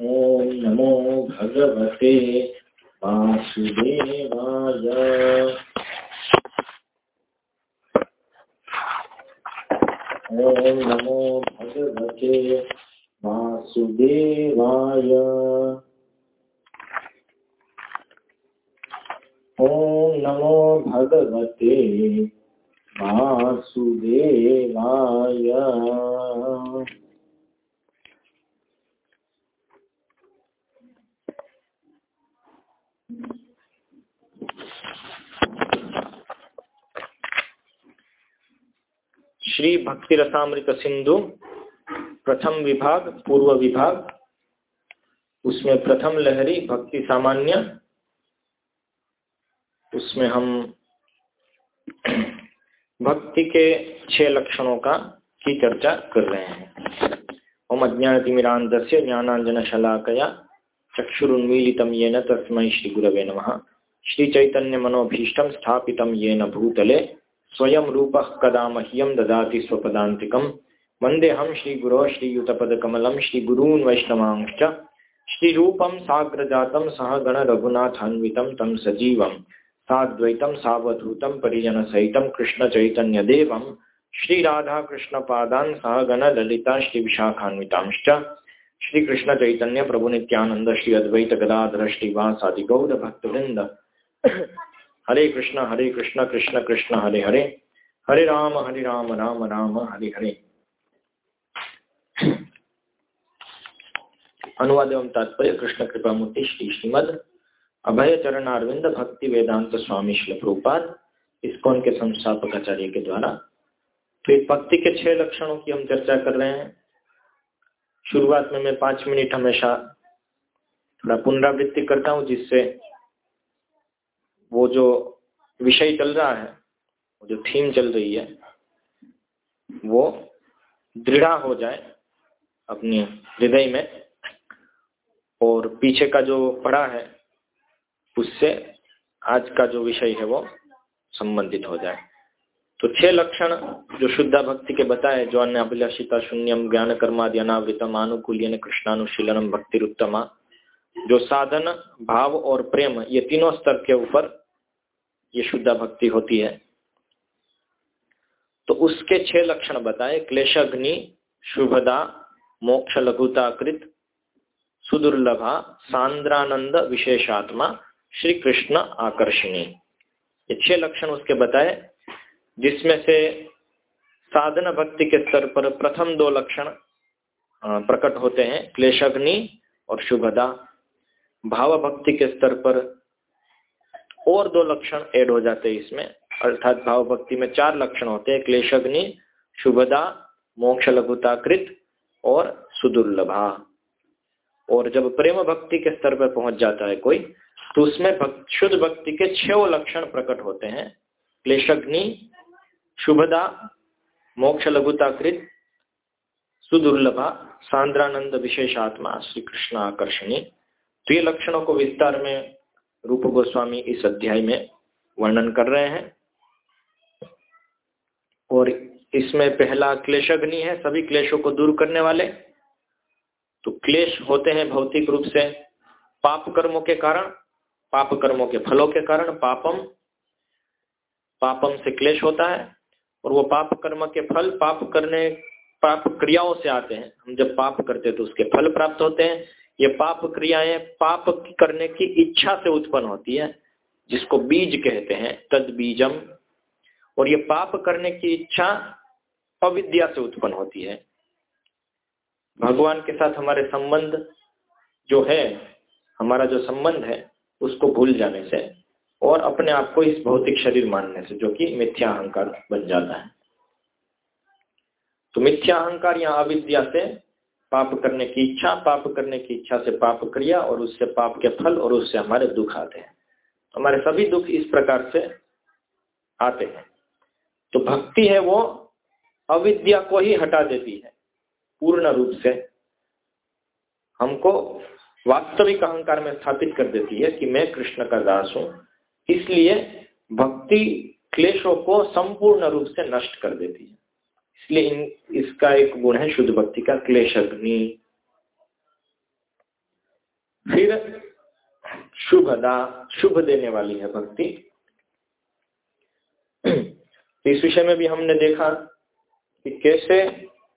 ॐ नमो भगवते वासुदेवाय। ॐ नमो भगवते वासुदेवाय। ॐ नमो भगवते वासुदेवाय। श्री भक्ति रसामृत सिंधु, प्रथम विभाग, पूर्व विभाग, उसमें प्रथम लहरी भक्ति सामान्य, उसमें हम भक्ति के छह लक्षणों का की चर्चा कर रहे हैं। ओम अज्ञातिमिरांध से ज्ञानांजन शलाकया चक्षुरुन्मीलित येन तस्मै श्री गुरवे नमः। श्री चैतन्य मनोभीष्ट स्थापित येन भूतले स्वयं रूप कदा मह्यम ददाति स्वपदान्तिकं वन्देऽहं श्रीगुरो श्रीयुतपदकमलं श्रीगुरून् वैष्णवांश्च। श्रीरूपं साग्रजातं सह गणरघुनाथान्वितं तं सजीवं। साद्वैतं सावधूतं परिजनसहितं कृष्णचैतन्यदेवं। श्रीराधाकृष्णपादान् सह गणललिता श्री अद्वैत गदाधर श्रीवासादि गौरभक्तवृन्द। हरे कृष्ण हरे कृष्ण कृष्ण कृष्ण, हरे हरे। हरे राम हरे राम राम राम, हरे हरे। अनुवाद एवं तात्पर्य, कृष्ण कृपा मूर्ति श्री श्रीमद अभय चरण अरविंद भक्ति वेदांत स्वामी श्री प्रभुपाद, इसकोन के संस्थापक आचार्य के द्वारा। तो एक भक्ति के छह लक्षणों की हम चर्चा कर रहे हैं। शुरुआत में मैं पाँच मिनट हमेशा थोड़ा पुनरावृत्ति करता हूँ, जिससे वो जो विषय चल रहा है जो थीम चल रही है, वो दृढ़ हो जाए अपने हृदय में और पीछे का जो पड़ा है, उससे आज का जो विषय है वो संबंधित हो जाए। तो छह लक्षण जो शुद्धा भक्ति के बताए, जो अन्य अभिलाषिता, शून्यम ज्ञान कर्मादि अनावृतम अनुकूल्यन कृष्णानुशीलनम भक्ति उत्तमा जो साधन, भाव और प्रेम, ये तीनों स्तर के ऊपर ये शुद्ध भक्ति होती है। तो उसके छह लक्षण बताए। क्लेशग्नि, शुभदा मोक्ष लघुताकृत सुदुर्लभा, सांद्रानंद, विशेषात्मा श्री कृष्ण आकर्षणी। ये छह लक्षण उसके बताए, जिसमें से साधन भक्ति के स्तर पर प्रथम दो लक्षण प्रकट होते हैं। क्लेशग्नि और शुभदा। भाव भक्ति के स्तर पर और दो लक्षण ऐड हो जाते हैं इसमें। अर्थात भाव भक्ति में चार लक्षण होते हैं, क्लेशग्नि, शुभदा मोक्ष लघुताकृत और सुदुर्लभा। और जब प्रेम भक्ति के स्तर पर पहुँच जाता है कोई तो उसमें शुद्ध भक्ति के छह लक्षण प्रकट होते हैं। क्लेशग्नि, शुभदा मोक्ष लघुताकृत सुदुर्लभा, सांद्रानंद विशेषात्मा श्री कृष्ण आकर्षणी। तो ये लक्षणों को विस्तार में रूप गोस्वामी इस अध्याय में वर्णन कर रहे हैं। और इसमें पहला क्लेश अग्नि है, सभी क्लेशों को दूर करने वाले। तो क्लेश होते हैं भौतिक रूप से पाप कर्मों के कारण, पाप कर्मों के फलों के कारण, पापम पापम से क्लेश होता है। और वो पाप कर्म के फल पाप करने, पाप क्रियाओं से आते हैं। हम जब पाप करते हैं तो उसके फल प्राप्त होते हैं। ये पाप क्रियाएँ पाप करने की इच्छा से उत्पन्न होती है, जिसको बीज कहते हैं तद बीजम और ये पाप करने की इच्छा अविद्या से उत्पन्न होती है। भगवान के साथ हमारे संबंध जो है, हमारा जो संबंध है, उसको भूल जाने से और अपने आप को इस भौतिक शरीर मानने से, जो कि मिथ्या अहंकार बन जाता है। तो मिथ्या अहंकार या अविद्या से पाप करने की इच्छा, पाप करने की इच्छा से पाप क्रिया और उससे पाप के फल और उससे हमारे दुख आते हैं। हमारे सभी दुख इस प्रकार से आते हैं। तो भक्ति है वो अविद्या को ही हटा देती है। पूर्ण रूप से हमको वास्तविक अहंकार में स्थापित कर देती है कि मैं कृष्ण का दास हूँ। इसलिए भक्ति क्लेशों को संपूर्ण रूप से नष्ट कर देती है। इसलिए इसका एक गुण है शुद्ध भक्ति का क्लेश अग्नि फिर शुभदा, शुभ देने वाली है भक्ति। इस विषय में भी हमने देखा कि कैसे,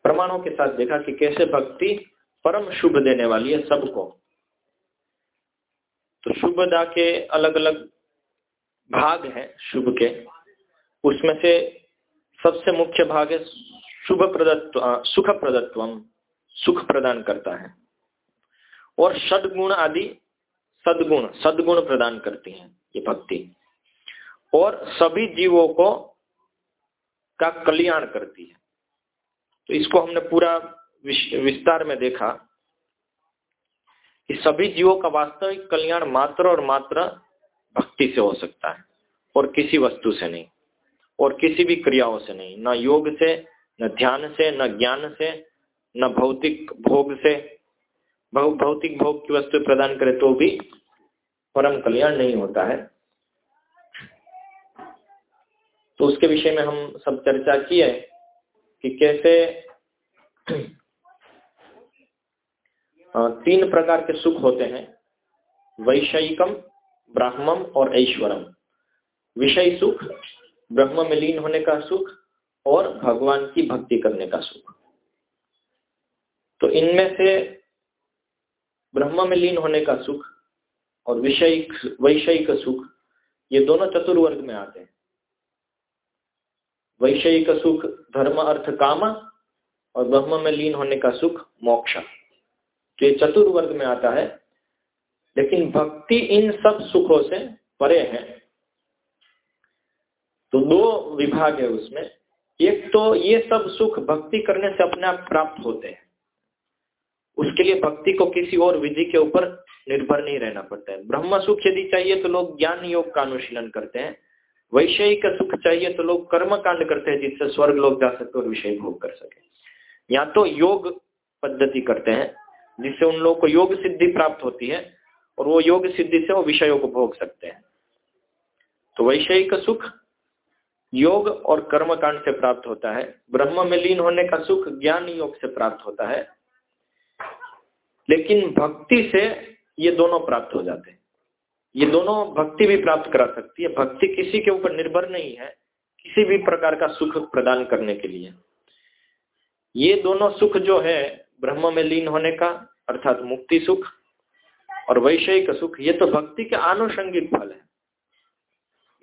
प्रमाणों के साथ देखा कि कैसे भक्ति परम शुभ देने वाली है सबको। तो शुभदा के अलग अलग भाग हैं शुभ के। उसमें से सबसे मुख्य भाग है शुभ प्रदत्व सुख प्रदत्व सुख प्रदान करता है। और सदगुण आदि सदगुण सदगुण प्रदान करती हैं ये भक्ति। और सभी जीवों को का कल्याण करती है। तो इसको हमने पूरा विस्तार में देखा कि सभी जीवों का वास्तविक कल्याण मात्र और मात्र भक्ति से हो सकता है और किसी वस्तु से नहीं। और किसी भी क्रियाओं से नहीं। न योग से, न ध्यान से, न ज्ञान से, न भौतिक भोग से। भौतिक भोग की वस्तु प्रदान करे तो भी परम कल्याण नहीं होता है। तो उसके विषय में हम सब चर्चा की है कि कैसे तीन प्रकार के सुख होते हैं। वैषयिकम, ब्राह्मम और ऐश्वरम। विषय सुख ब्रह्म में लीन होने का सुख और भगवान की भक्ति करने का सुख। तो इनमें से ब्रह्म में लीन होने का सुख और विषयिक, वैषयिक सुख, ये दोनों चतुर्वर्ग में आते हैं। वैषयिक सुख धर्म, अर्थ, काम और ब्रह्म में लीन होने का सुख मोक्ष। तो ये चतुर्वर्ग में आता है। लेकिन भक्ति इन सब सुखों से परे है। तो दो विभाग है उसमें। एक तो ये सब सुख भक्ति करने से अपने आप प्राप्त होते हैं। उसके लिए भक्ति को किसी और विधि के ऊपर निर्भर नहीं रहना पड़ता है। ब्रह्म सुख यदि चाहिए तो लोग ज्ञान योग का अनुशीलन करते हैं। वैषयिक सुख चाहिए तो लोग कर्म कांड करते हैं, जिससे स्वर्ग लोग जा सकते और विषय भोग कर सके। या तो योग पद्धति करते हैं, जिससे उन लोगों को योग सिद्धि प्राप्त होती है और वो योग सिद्धि से वो विषयों को भोग सकते हैं। तो वैषयिक सुख योग और कर्म कांड से प्राप्त होता है। ब्रह्म में लीन होने का सुख ज्ञान योग से प्राप्त होता है। लेकिन भक्ति से ये दोनों प्राप्त हो जाते हैं। ये दोनों भक्ति भी प्राप्त करा सकती है। भक्ति किसी के ऊपर निर्भर नहीं है, किसी भी प्रकार का सुख प्रदान करने के लिए। ये दोनों सुख जो है, ब्रह्म में लीन होने का, अर्थात मुक्ति सुख और वैषयिक सुख, ये तो भक्ति के आनुषंगिक फल है।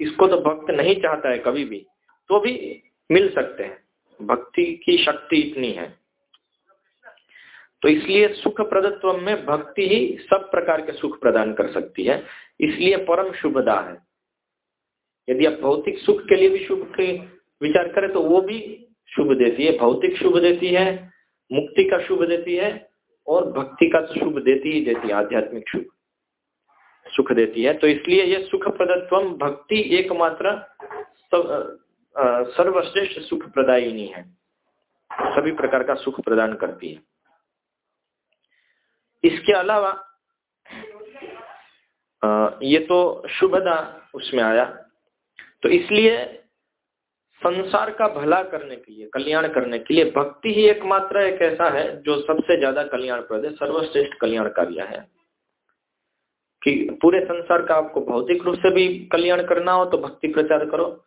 इसको तो भक्त नहीं चाहता है कभी भी तो भी मिल सकते हैं। भक्ति की शक्ति इतनी है। तो इसलिए सुख प्रदत्व में भक्ति ही सब प्रकार के सुख प्रदान कर सकती है। इसलिए परम शुभदा है। यदि आप भौतिक सुख के लिए भी शुभ के विचार करें तो वो भी शुभ देती है। भौतिक शुभ देती है, मुक्ति का शुभ देती है, और भक्ति का शुभ देती ही देती है, आध्यात्मिक शुभ। सुख देती है। तो इसलिए ये सुख प्रदत्व भक्ति एकमात्र सर्वश्रेष्ठ सुख प्रदायिनी है। सभी प्रकार का सुख प्रदान करती है। इसके अलावा ये तो शुभदा उसमें आया। तो इसलिए संसार का भला करने के लिए, कल्याण करने के लिए भक्ति ही एकमात्र एक ऐसा है जो सबसे ज़्यादा कल्याणप्रद है, सर्वश्रेष्ठ कल्याण कार्य है। कि पूरे संसार का आपको भौतिक रूप से भी कल्याण करना हो तो भक्ति प्रचार करो।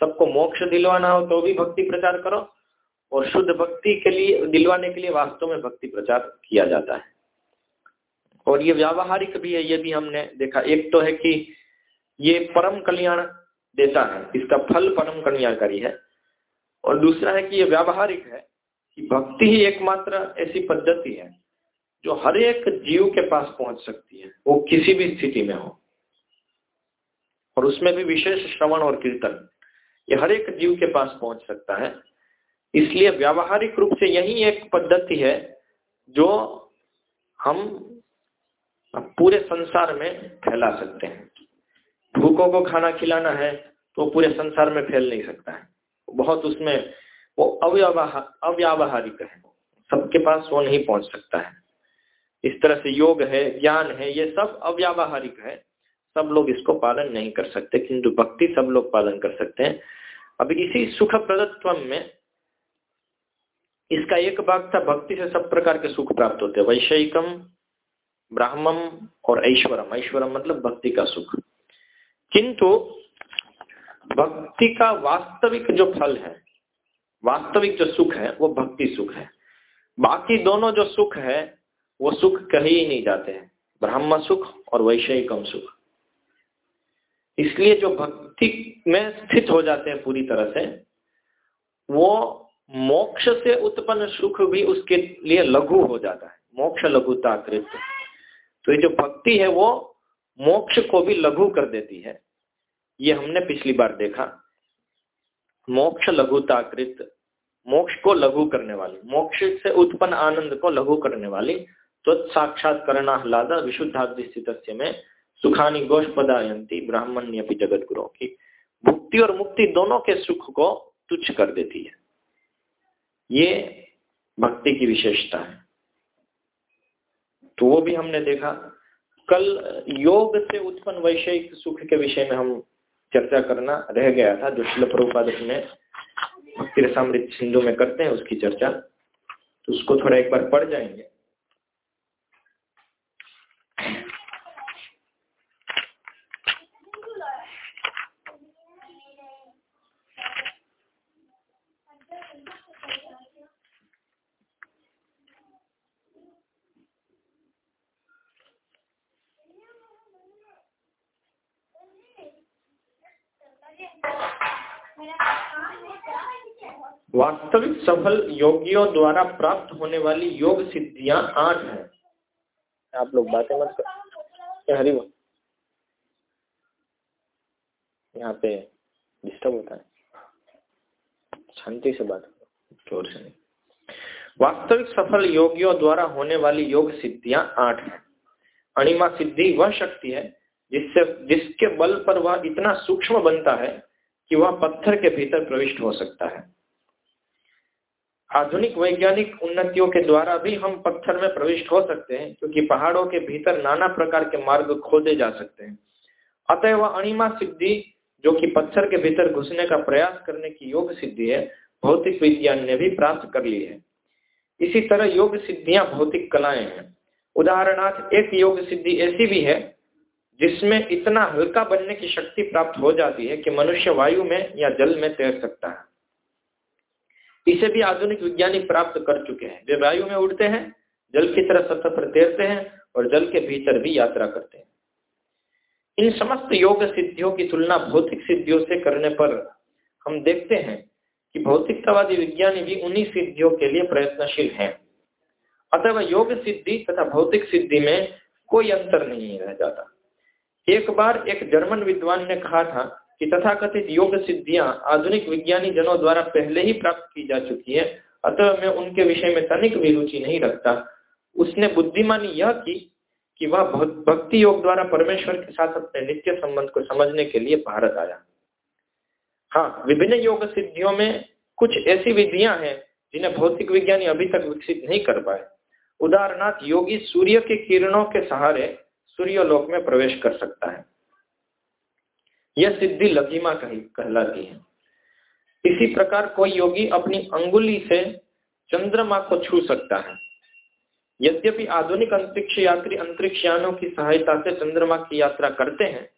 सबको मोक्ष दिलवाना हो तो भी भक्ति प्रचार करो। और शुद्ध भक्ति के लिए, दिलवाने के लिए वास्तव में भक्ति प्रचार किया जाता है। और ये व्यावहारिक भी है, ये भी हमने देखा। एक तो है कि ये परम कल्याण देता है, इसका फल परम कल्याणकारी है। और दूसरा है कि ये व्यावहारिक है कि भक्ति ही एकमात्र ऐसी पद्धति है जो हर एक जीव के पास पहुँच सकती है, वो किसी भी स्थिति में हो। और उसमें भी विशेष श्रवण और कीर्तन, ये हर एक जीव के पास पहुँच सकता है। इसलिए व्यावहारिक रूप से यही एक पद्धति है जो हम पूरे संसार में फैला सकते हैं। भूखों को खाना खिलाना है तो पूरे संसार में फैल नहीं सकता है। बहुत उसमें वो अव्यवहार, अव्यावहारिक है। सबके पास वो नहीं पहुँच सकता है। इस तरह से योग है, ज्ञान है, ये सब अव्यावहारिक है। सब लोग इसको पालन नहीं कर सकते, किंतु भक्ति सब लोग पालन कर सकते हैं। अब इसी सुख प्रदत्व में इसका एक भाग था, भक्ति से सब प्रकार के सुख प्राप्त होते हैं। वैषयिकम, ब्राह्मम और ऐश्वरम। ऐश्वरम मतलब भक्ति का सुख। किंतु भक्ति का वास्तविक जो फल है, वास्तविक जो सुख है, वो भक्ति सुख है। बाकी दोनों जो सुख है वो सुख कहे ही नहीं जाते हैं। ब्रह्म सुख और वैषयिकम सुख। इसलिए जो भक्ति में स्थित हो जाते हैं पूरी तरह से, वो मोक्ष से उत्पन्न सुख भी उसके लिए लघु हो जाता है। मोक्ष लघुता कृत। तो ये जो भक्ति है वो मोक्ष को भी लघु कर देती है। ये हमने पिछली बार देखा। मोक्ष लघुताकृत मोक्ष को लघु करने वाली। मोक्ष से उत्पन्न आनंद को लघु करने वाली। तो साक्षात करना हलादा विशुद्धाग्नि स्थित में सुखानी गोष्पदायंती ब्राह्मण्य जगत गुरु की भुक्ति और मुक्ति दोनों के सुख को तुच्छ कर देती है। ये भक्ति की विशेषता है। तो वो भी हमने देखा, कल योग से उत्पन्न वैषयिक सुख के विषय में हम चर्चा करना रह गया था, जो शिल प्रभुपाद ने भक्ति रसामृत सिंधु में करते हैं, उसकी चर्चा तो उसको थोड़ा एक बार पढ़ जाएँगे वास्तविक सफल योगियों द्वारा प्राप्त होने वाली योग सिद्धियाँ आठ हैं। आप लोग बातें मत कर यहाँ पे डिस्टर्ब होता है। शांति से बात ज़ोर से नहीं। वास्तविक सफल योगियों द्वारा होने वाली योग सिद्धियाँ आठ हैं। अणिमा सिद्धि वह शक्ति है जिससे जिसके बल पर वह इतना सूक्ष्म बनता है कि वह पत्थर के भीतर प्रविष्ट हो सकता है। आधुनिक वैज्ञानिक उन्नतियों के द्वारा भी हम पत्थर में प्रविष्ट हो सकते हैं, क्योंकि पहाड़ों के भीतर नाना प्रकार के मार्ग खोदे जा सकते हैं। अतः वह अणिमा सिद्धि, जो कि पत्थर के भीतर घुसने का प्रयास करने की योग सिद्धि है, भौतिक विज्ञान ने भी प्राप्त कर ली है। इसी तरह योग सिद्धियाँ भौतिक कलाएँ हैं। उदाहरणार्थ, एक योग सिद्धि ऐसी भी है, जिसमें इतना हल्का बनने की शक्ति प्राप्त हो जाती है कि मनुष्य वायु में या जल में तैर सकता है। इसे भी आधुनिक वैज्ञानिक प्राप्त कर चुके हैं। वे वायु में उड़ते हैं, जल की तरह सतह पर तैरते हैं और जल के भीतर भी यात्रा करते हैं। इन समस्त योग सिद्धियों की तुलना भौतिक सिद्धियों से करने पर हम देखते हैं कि भौतिकतावादी विज्ञानी भी उन्हीं सिद्धियों के लिए प्रयत्नशील हैं। अतः योग सिद्धि तथा भौतिक सिद्धि में कोई अंतर नहीं रह जाता। एक बार एक जर्मन विद्वान ने कहा था कि तथाकथित योग सिद्धियाँ आधुनिक विज्ञानी जनों द्वारा पहले ही प्राप्त की जा चुकी है, अतः मैं उनके विषय में तनिक भी रुचि नहीं रखता। उसने बुद्धिमानी यह की कि वह भक्ति योग द्वारा परमेश्वर के साथ अपने नित्य संबंध को समझने के लिए भारत आया। हाँ विभिन्न योग सिद्धियों में कुछ ऐसी विधियाँ हैं जिन्हें भौतिक विज्ञानी अभी तक विकसित नहीं कर पाए। उदाहरणार्थ, योगी सूर्य के किरणों के सहारे सूर्यलोक में प्रवेश कर सकता है। यह सिद्धि लघिमा कही, कहलाती है। इसी प्रकार कोई योगी अपनी अंगुली से चंद्रमा को छू सकता है। यद्यपि आधुनिक अंतरिक्ष यात्री अंतरिक्ष यानों की सहायता से चंद्रमा की यात्रा करते हैं,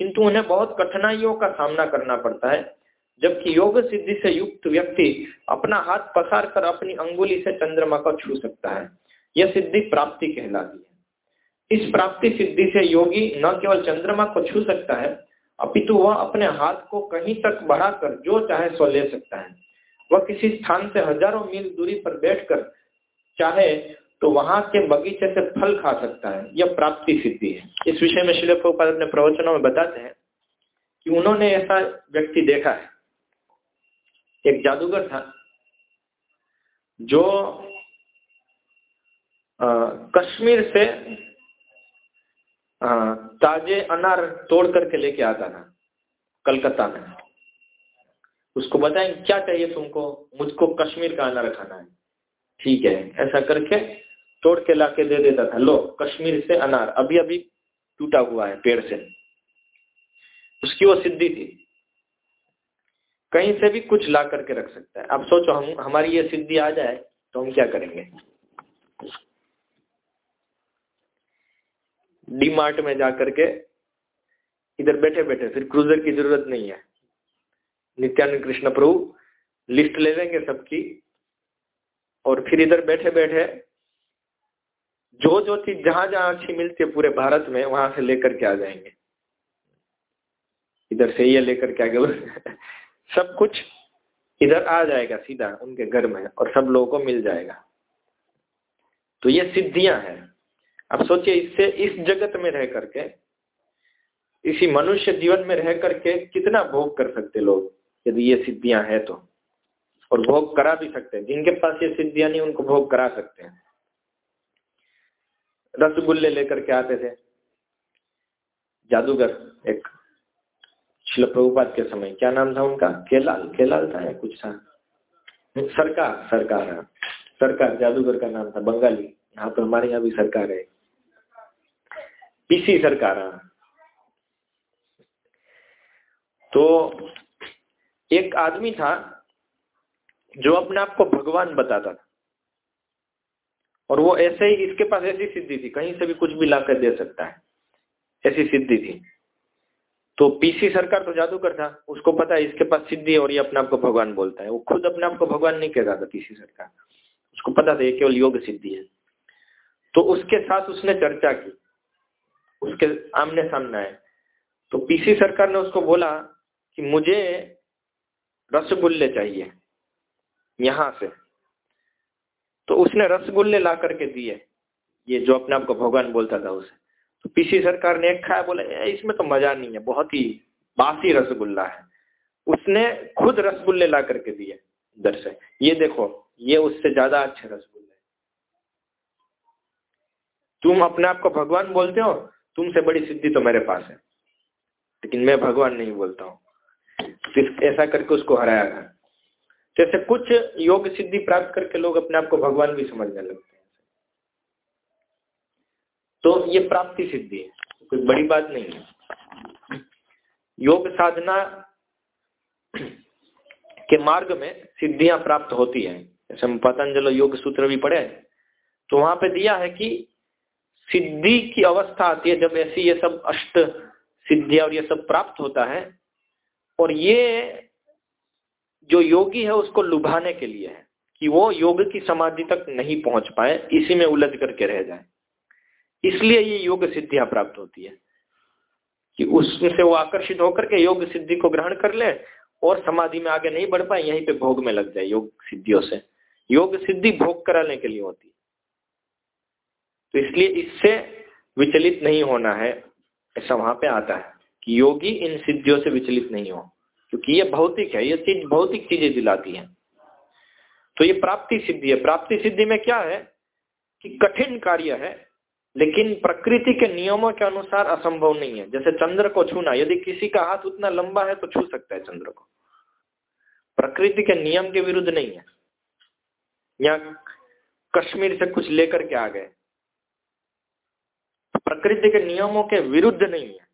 किंतु उन्हें बहुत कठिनाइयों का सामना करना पड़ता है, जबकि योग सिद्धि से युक्त व्यक्ति अपना हाथ पसार कर अपनी अंगुली से चंद्रमा को छू सकता है। यह सिद्धि प्राप्ति कहलाती है। इस प्राप्ति सिद्धि से योगी न केवल चंद्रमा को छू सकता है अपितु वह अपने हाथ को कहीं तक बढ़ाकर जो चाहे सो ले सकता है। वह किसी स्थान से हज़ारों मील दूरी पर बैठकर चाहे तो वहाँ के बगीचे से फल खा सकता है। यह प्राप्ति सिद्धि है। इस विषय में शिल प्रभुपाद अपने प्रवचनों में बताते हैं कि उन्होंने ऐसा व्यक्ति देखा है। एक जादूगर था जो आ, कश्मीर से हाँ ताजे अनार तोड़ करके लेके आता था कलकत्ता में। उसको बताएँ, क्या चाहिए तुमको? मुझको कश्मीर का अनार खाना है। ठीक है, ऐसा करके तोड़ के ला के दे देता था। लो, कश्मीर से अनार अभी अभी टूटा हुआ है पेड़ से। उसकी वो सिद्धि थी। कहीं से भी कुछ ला करके रख सकता है। अब सोचो, हम, हमारी ये सिद्धि आ जाए तो हम क्या करेंगे? डी मार्ट में जा करके इधर बैठे बैठे फिर क्रूजर की ज़रूरत नहीं है। नित्यानंद कृष्ण प्रभु लिस्ट ले लेंगे सबकी। और फिर इधर बैठे बैठे जो जो चीज़ जहाँ जहाँ अच्छी मिलती है पूरे भारत में, वहाँ से लेकर के आ जाएँगे। इधर से ये लेकर के आगे सब कुछ इधर आ जाएगा सीधा उनके घर में और सब लोगों को मिल जाएगा। तो ये सिद्धियाँ हैं। अब सोचिए, इससे इस जगत में रह करके, इसी मनुष्य जीवन में रह करके कितना भोग कर सकते लोग? यदि ये सिद्धियाँ हैं तो। और भोग करा भी सकते हैं। जिनके पास ये सिद्धियाँ नहीं, उनको भोग करा सकते हैं। रसगुल्ले लेकर के आते थे। जादूगर, एक शिल प्रभुपात के समय। क्या नाम था उनका? केलाल। केलाल था या कुछ था? सरकार सरकार। सरकार, जादूगर का नाम था। बंगाली। यहाँ तो हमारे यहाँ भी सरकार है। पीसी सरकार हाँ। तो एक आदमी था जो अपने आप को भगवान बताता था। और वो ऐसे ही, इसके पास ऐसी सिद्धि थी, कहीं से भी कुछ भी लाकर दे सकता है। ऐसी सिद्धि थी। तो पीसी सरकार तो जादूगर था, उसको पता है इसके पास सिद्धि और ये अपने आप को भगवान बोलता है। वो खुद अपने आप को भगवान नहीं कहता था, पीसी सरकार। उसको पता था ये केवल योग सिद्धि है। तो उसके साथ उसने चर्चा की। उसके आमने सामने आए। तो पीसी सरकार ने उसको बोला कि मुझे रसगुल्ले चाहिए, यहाँ से। तो उसने रसगुल्ले ला करके दिए, ये जो अपने आप को भगवान बोलता था उसे। तो पीसी सरकार ने एक खाया, बोले इसमें तो मज़ा नहीं है, बहुत ही बासी रसगुल्ला है। उसने खुद रसगुल्ले ला करके दिए इधर से। ये देखो, ये उससे ज़्यादा अच्छे रसगुल्ले। तुम अपने आप को भगवान बोलते हो? तुमसे बड़ी सिद्धि तो मेरे पास है। लेकिन मैं भगवान नहीं बोलता हूँ। तो ऐसा करके उसको हराया गया। जैसे कुछ योग सिद्धि प्राप्त करके लोग अपने आप को भगवान भी समझने लगते हैं। तो ये प्राप्ति सिद्धि है। कोई बड़ी बात नहीं है। योग साधना के मार्ग में सिद्धियाँ प्राप्त होती है। जैसे हम पतंजल योग सूत्र भी पढ़े तो वहाँ पे दिया है कि सिद्धि की अवस्था आती है, जब ऐसी ये सब अष्ट सिद्धियाँ और ये सब प्राप्त होता है, और ये जो योगी है उसको लुभाने के लिए है, कि वो योग की समाधि तक नहीं पहुँच पाए, इसी में उलझ करके रह जाए। इसलिए ये योग सिद्धियाँ प्राप्त होती है, कि उसमें से वो आकर्षित होकर के योग सिद्धि को ग्रहण कर ले, और समाधि में आगे नहीं बढ़ पाए, यहीं पे भोग में लग जाए योग सिद्धियों से। योग सिद्धि भोग कराने के लिए होती है। तो इसलिए इससे विचलित नहीं होना है। ऐसा वहाँ पे आता है कि योगी इन सिद्धियों से विचलित नहीं हो, क्योंकि ये भौतिक है, ये चीज़ भौतिक चीज़ें दिलाती है। तो ये प्राप्ति सिद्धि है। प्राप्ति सिद्धि में क्या है कि कठिन कार्य है, लेकिन प्रकृति के नियमों के अनुसार असंभव नहीं है। जैसे चंद्र को छूना, यदि किसी का हाथ उतना लंबा है तो छू सकता है चंद्र को। प्रकृति के नियम के विरुद्ध नहीं है। या कश्मीर से कुछ लेकर के आ गए। प्रकृति के नियमों के विरुद्ध नहीं है।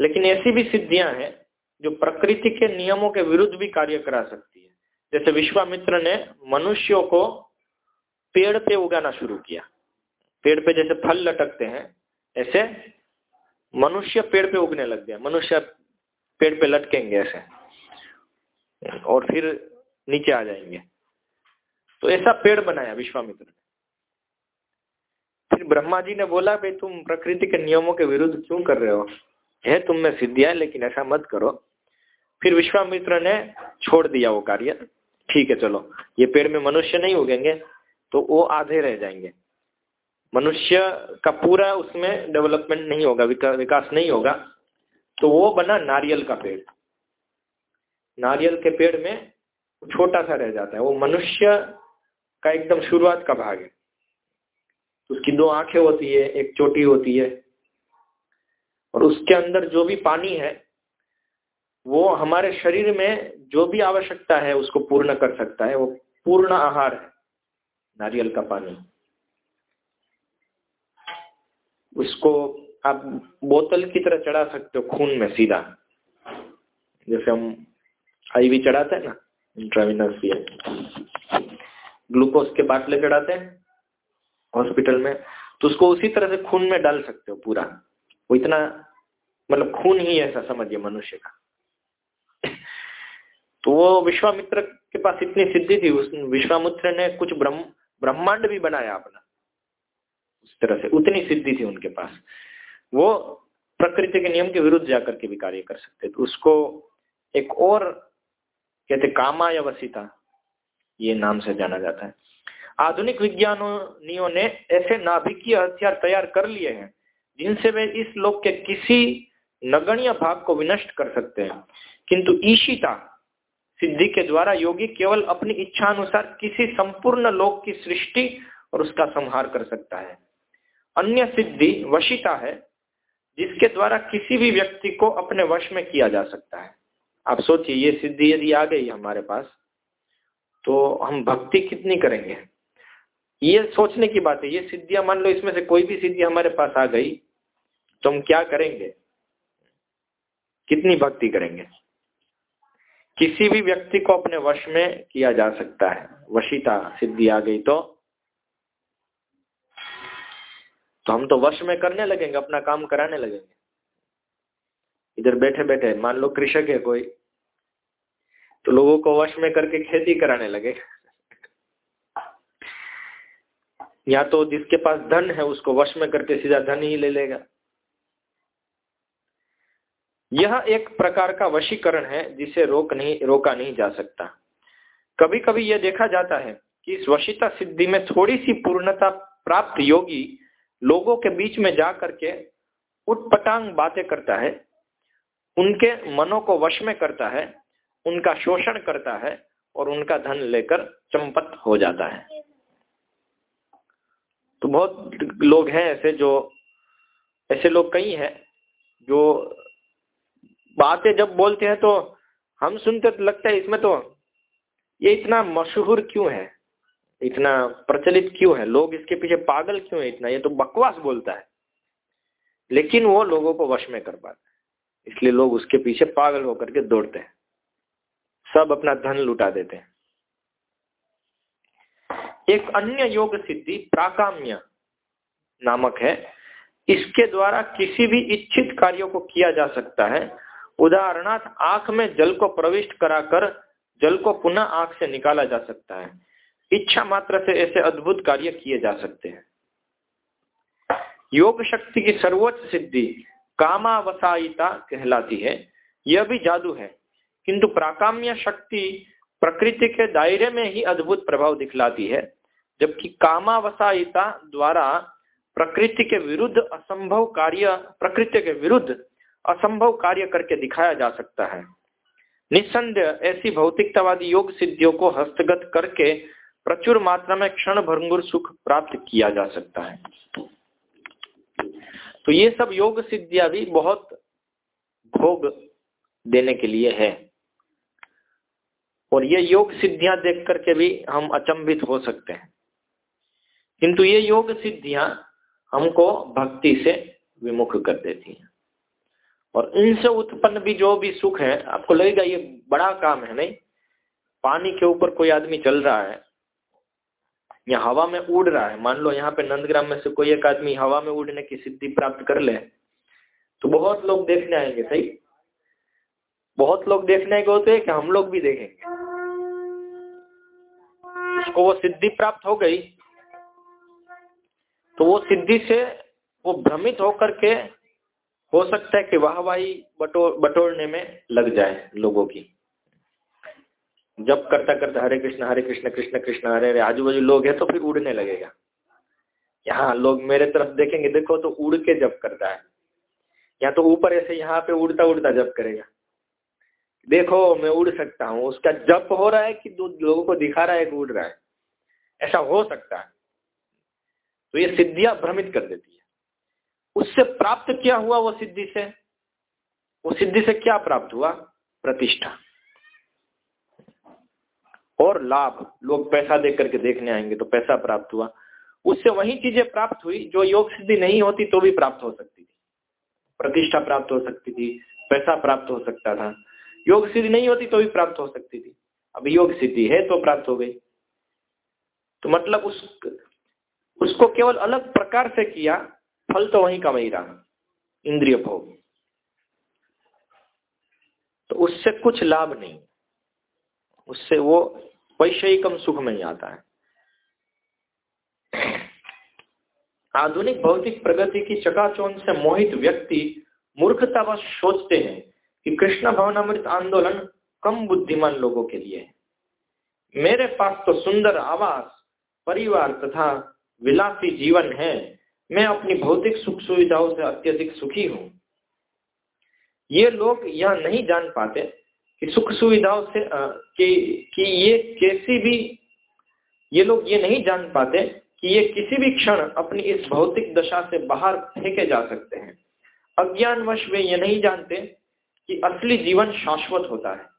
लेकिन ऐसी भी सिद्धियाँ हैं जो प्रकृति के नियमों के विरुद्ध भी कार्य करा सकती है। जैसे विश्वामित्र ने मनुष्यों को पेड़ पे उगाना शुरू किया। पेड़ पे जैसे फल लटकते हैं, ऐसे मनुष्य पेड़ पे उगने लग गया। मनुष्य पेड़ पे लटकेंगे ऐसे। और फिर नीचे आ जाएँगे। तो ऐसा पेड़ बनाया विश्वामित्र ने। ब्रह्मा जी ने बोला भाई तुम प्रकृति के नियमों के विरुद्ध क्यों कर रहे हो? है तुम में सिद्धियाँ लेकिन ऐसा मत करो। फिर विश्वामित्र ने छोड़ दिया वो कार्य। ठीक है चलो। ये पेड़ में मनुष्य नहीं उगेंगे तो वो आधे रह जाएँगे। मनुष्य का पूरा उसमें डेवलपमेंट नहीं होगा विका, विकास नहीं होगा। तो वो बना नारियल का पेड़। नारियल के पेड़ में छोटा सा रह जाता है। वो मनुष्य का एकदम शुरुआत का भाग है। उसकी दो आँखें होती है, एक चोटी होती है। और उसके अंदर जो भी पानी है, वो हमारे शरीर में जो भी आवश्यकता है, उसको पूर्ण कर सकता है। वो पूर्ण आहार है, नारियल का पानी। उसको आप बोतल की तरह चढ़ा सकते हो, खून में सीधा। जैसे हम आईवी चढ़ाते हैं ना, इंट्राविनस ग्लूकोज के बाटले चढ़ाते हैं हॉस्पिटल में तो उसको उसी तरह से खून में डाल सकते हो पूरा। वो इतना मतलब खून ही ऐसा समझिए मनुष्य का। तो वो विश्वामित्र के पास इतनी सिद्धि थी, उस विश्वामित्र ने कुछ ब्रह्म, ब्रह्मांड भी बनाया अपना। उस तरह से उतनी सिद्धि थी उनके पास। वो प्रकृति के नियम के विरुद्ध जाकर के भी कार्य कर सकते तो उसको एक और, कहते कामाय वसिता ये नाम से जाना जाता है। आधुनिक विज्ञानियों ने ऐसे नाभिकीय हथियार तैयार कर लिए हैं, जिनसे वे इस लोक के किसी नगण्य भाग को विनष्ट कर सकते हैं। किंतु ईशिता सिद्धि के द्वारा योगी केवल अपनी इच्छा अनुसार किसी संपूर्ण लोक की सृष्टि और उसका संहार कर सकता है। अन्य सिद्धि वशिता है, जिसके द्वारा किसी भी व्यक्ति को अपने वश में किया जा सकता है। आप सोचिए, ये सिद्धि यदि आ गई हमारे पास तो हम भक्ति कितनी करेंगे? ये सोचने की बात है, ये सिद्धियाँ मान लो इसमें से कोई भी सिद्धि हमारे पास आ गई तो हम क्या करेंगे? कितनी भक्ति करेंगे? किसी भी व्यक्ति को अपने वश में किया जा सकता है। वशिता सिद्धि आ गई तो? तो हम तो वश में करने लगेंगे, अपना काम कराने लगेंगे। इधर बैठे बैठे, मान लो कृषक है कोई तो लोगों को वश में करके खेती कराने लगे या तो जिसके पास धन है, उसको वश में करके सीधा धन ही ले लेगा। यह एक प्रकार का वशीकरण है, जिसे रोक नहीं, रोका नहीं जा सकता। कभी कभी यह देखा जाता है कि इस वशिता सिद्धि में थोड़ी सी पूर्णता प्राप्त योगी लोगों के बीच में जा करके उटपटांग बातें करता है, उनके मनों को वश में करता है, उनका शोषण करता है और उनका धन लेकर चंपत हो जाता है। तो बहुत लोग हैं ऐसे जो, ऐसे लोग कई हैं जो बातें जब बोलते हैं तो हम सुनते तो लगता है इसमें तो ये इतना मशहूर क्यों है? इतना प्रचलित क्यों है? लोग इसके पीछे पागल क्यों है इतना? ये तो बकवास बोलता है। लेकिन वो लोगों को वश में कर पाता है। इसलिए लोग उसके पीछे पागल होकर के दौड़ते हैं। सब अपना धन लुटा देते हैं। एक अन्य योग सिद्धि, प्राकाम्य नामक है। इसके द्वारा किसी भी इच्छित कार्यों को किया जा सकता है। उदाहरणार्थ, आँख में जल को प्रविष्ट कराकर जल को पुनः आँख से निकाला जा सकता है। इच्छा मात्र से ऐसे अद्भुत कार्य किए जा सकते हैं। योग शक्ति की सर्वोच्च सिद्धि कामावसायिता कहलाती है। यह भी जादू है। किंतु प्राकाम्य शक्ति प्रकृति के दायरे में ही अद्भुत प्रभाव दिखलाती है, जबकि कामावसायिता द्वारा प्रकृति के विरुद्ध असंभव कार्य, प्रकृति के विरुद्ध असंभव कार्य करके दिखाया जा सकता है। निस्संदेह ऐसी भौतिकतावादी योग सिद्धियों को हस्तगत करके प्रचुर मात्रा में क्षण भंगुर सुख प्राप्त किया जा सकता है। तो ये सब योग सिद्धियाँ भी बहुत भोग देने के लिए है। और ये योग सिद्धियाँ देख करके भी हम अचंभित हो सकते हैं। किंतु ये योग सिद्धियाँ हमको भक्ति से विमुख कर देती हैं। और इनसे उत्पन्न भी जो भी सुख है, आपको लगेगा ये बड़ा काम है, नहीं? पानी के ऊपर कोई आदमी चल रहा है, या हवा में उड़ रहा है, मान लो यहाँ पे नंदग्राम में से कोई एक आदमी हवा में उड़ने की सिद्धि प्राप्त कर ले तो बहुत लोग देखने आएँगे, सही? बहुत लोग देखने के होते हैं कि हम लोग भी देखेंगे। उसको वो सिद्धि प्राप्त हो गई तो वो सिद्धि से वो भ्रमित होकर के हो सकता है कि वाहवाही बटोर बटोरने में लग जाए लोगों की। जब करता करता हरे कृष्ण हरे कृष्ण कृष्ण कृष्ण, हरे हरे आजू बाजू लोग हैं तो फिर उड़ने लगेगा। यहाँ लोग मेरे तरफ़ देखेंगे, देखो तो उड़ के जब करता है, या तो ऊपर ऐसे यहाँ पे उड़ता उड़ता जब करेगा। देखो, मैं उड़ सकता हूँ। उसका जप हो रहा है कि दो लोगों को दिखा रहा है कि उड़ रहा है। ऐसा हो सकता है। तो ये सिद्धियाँ भ्रमित कर देती है। उससे प्राप्त क्या हुआ वो सिद्धि से? वो सिद्धि से क्या प्राप्त हुआ? प्रतिष्ठा। और लाभ। लोग पैसा दे करके देखने आएँगे तो पैसा प्राप्त हुआ। उससे वही चीज़ें प्राप्त हुई, जो योग सिद्धि नहीं होती तो भी प्राप्त हो सकती थी। प्रतिष्ठा प्राप्त हो सकती थी, पैसा प्राप्त हो सकता था। योग सिद्धि नहीं होती तो भी प्राप्त हो सकती थी। अब योग सिद्धि है तो प्राप्त हो गई। तो मतलब उस, उसको केवल अलग प्रकार से किया, फल तो वहीं का वही रहा, इंद्रिय भोग। तो उससे कुछ लाभ नहीं। उससे वो वैषयिकम सुख में ही आता है। आधुनिक भौतिक प्रगति की चकाचौंध से मोहित व्यक्ति मूर्खतावश सोचते हैं। कि कृष्ण भवनामृत आंदोलन कम बुद्धिमान लोगों के लिए है। मेरे पास तो सुंदर आवास परिवार तथा विलासी जीवन है। मैं अपनी भौतिक सुख सुविधाओं से अत्यधिक सुखी हूँ। ये लोग यह नहीं जान पाते कि सुख सुविधाओं से कि, कि ये कैसी भी ये लोग ये नहीं जान पाते कि ये किसी भी क्षण अपनी इस भौतिक दशा से बाहर फेंके जा सकते हैं। अज्ञानवश वे ये नहीं जानते कि असली जीवन शाश्वत होता है।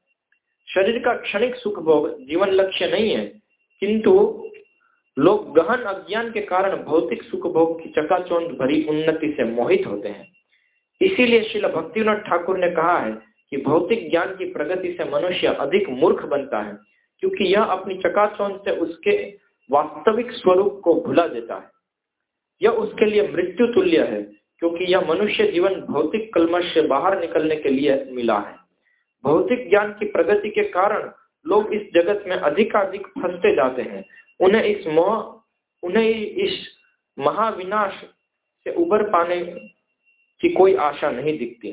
शरीर का क्षणिक सुख भोग जीवन लक्ष्य नहीं है, किंतु लोग गहन अज्ञान के कारण भौतिक सुख भोग की चकाचौंध भरी उन्नति से मोहित होते हैं। इसीलिए शिल भक्तिनाथ ठाकुर ने कहा है कि भौतिक ज्ञान की प्रगति से मनुष्य अधिक मूर्ख बनता है, क्योंकि यह अपनी चकाचौंध से उसके वास्तविक स्वरूप को भुला देता है। यह उसके लिए मृत्यु तुल्य है क्योंकि यह मनुष्य जीवन भौतिक कलमश से बाहर निकलने के लिए मिला है। भौतिक ज्ञान की प्रगति के कारण लोग इस जगत में अधिकाधिक फंसते जाते हैं। उन्हें इस मोह उन्हें इस महाविनाश से उबर पाने की कोई आशा नहीं दिखती।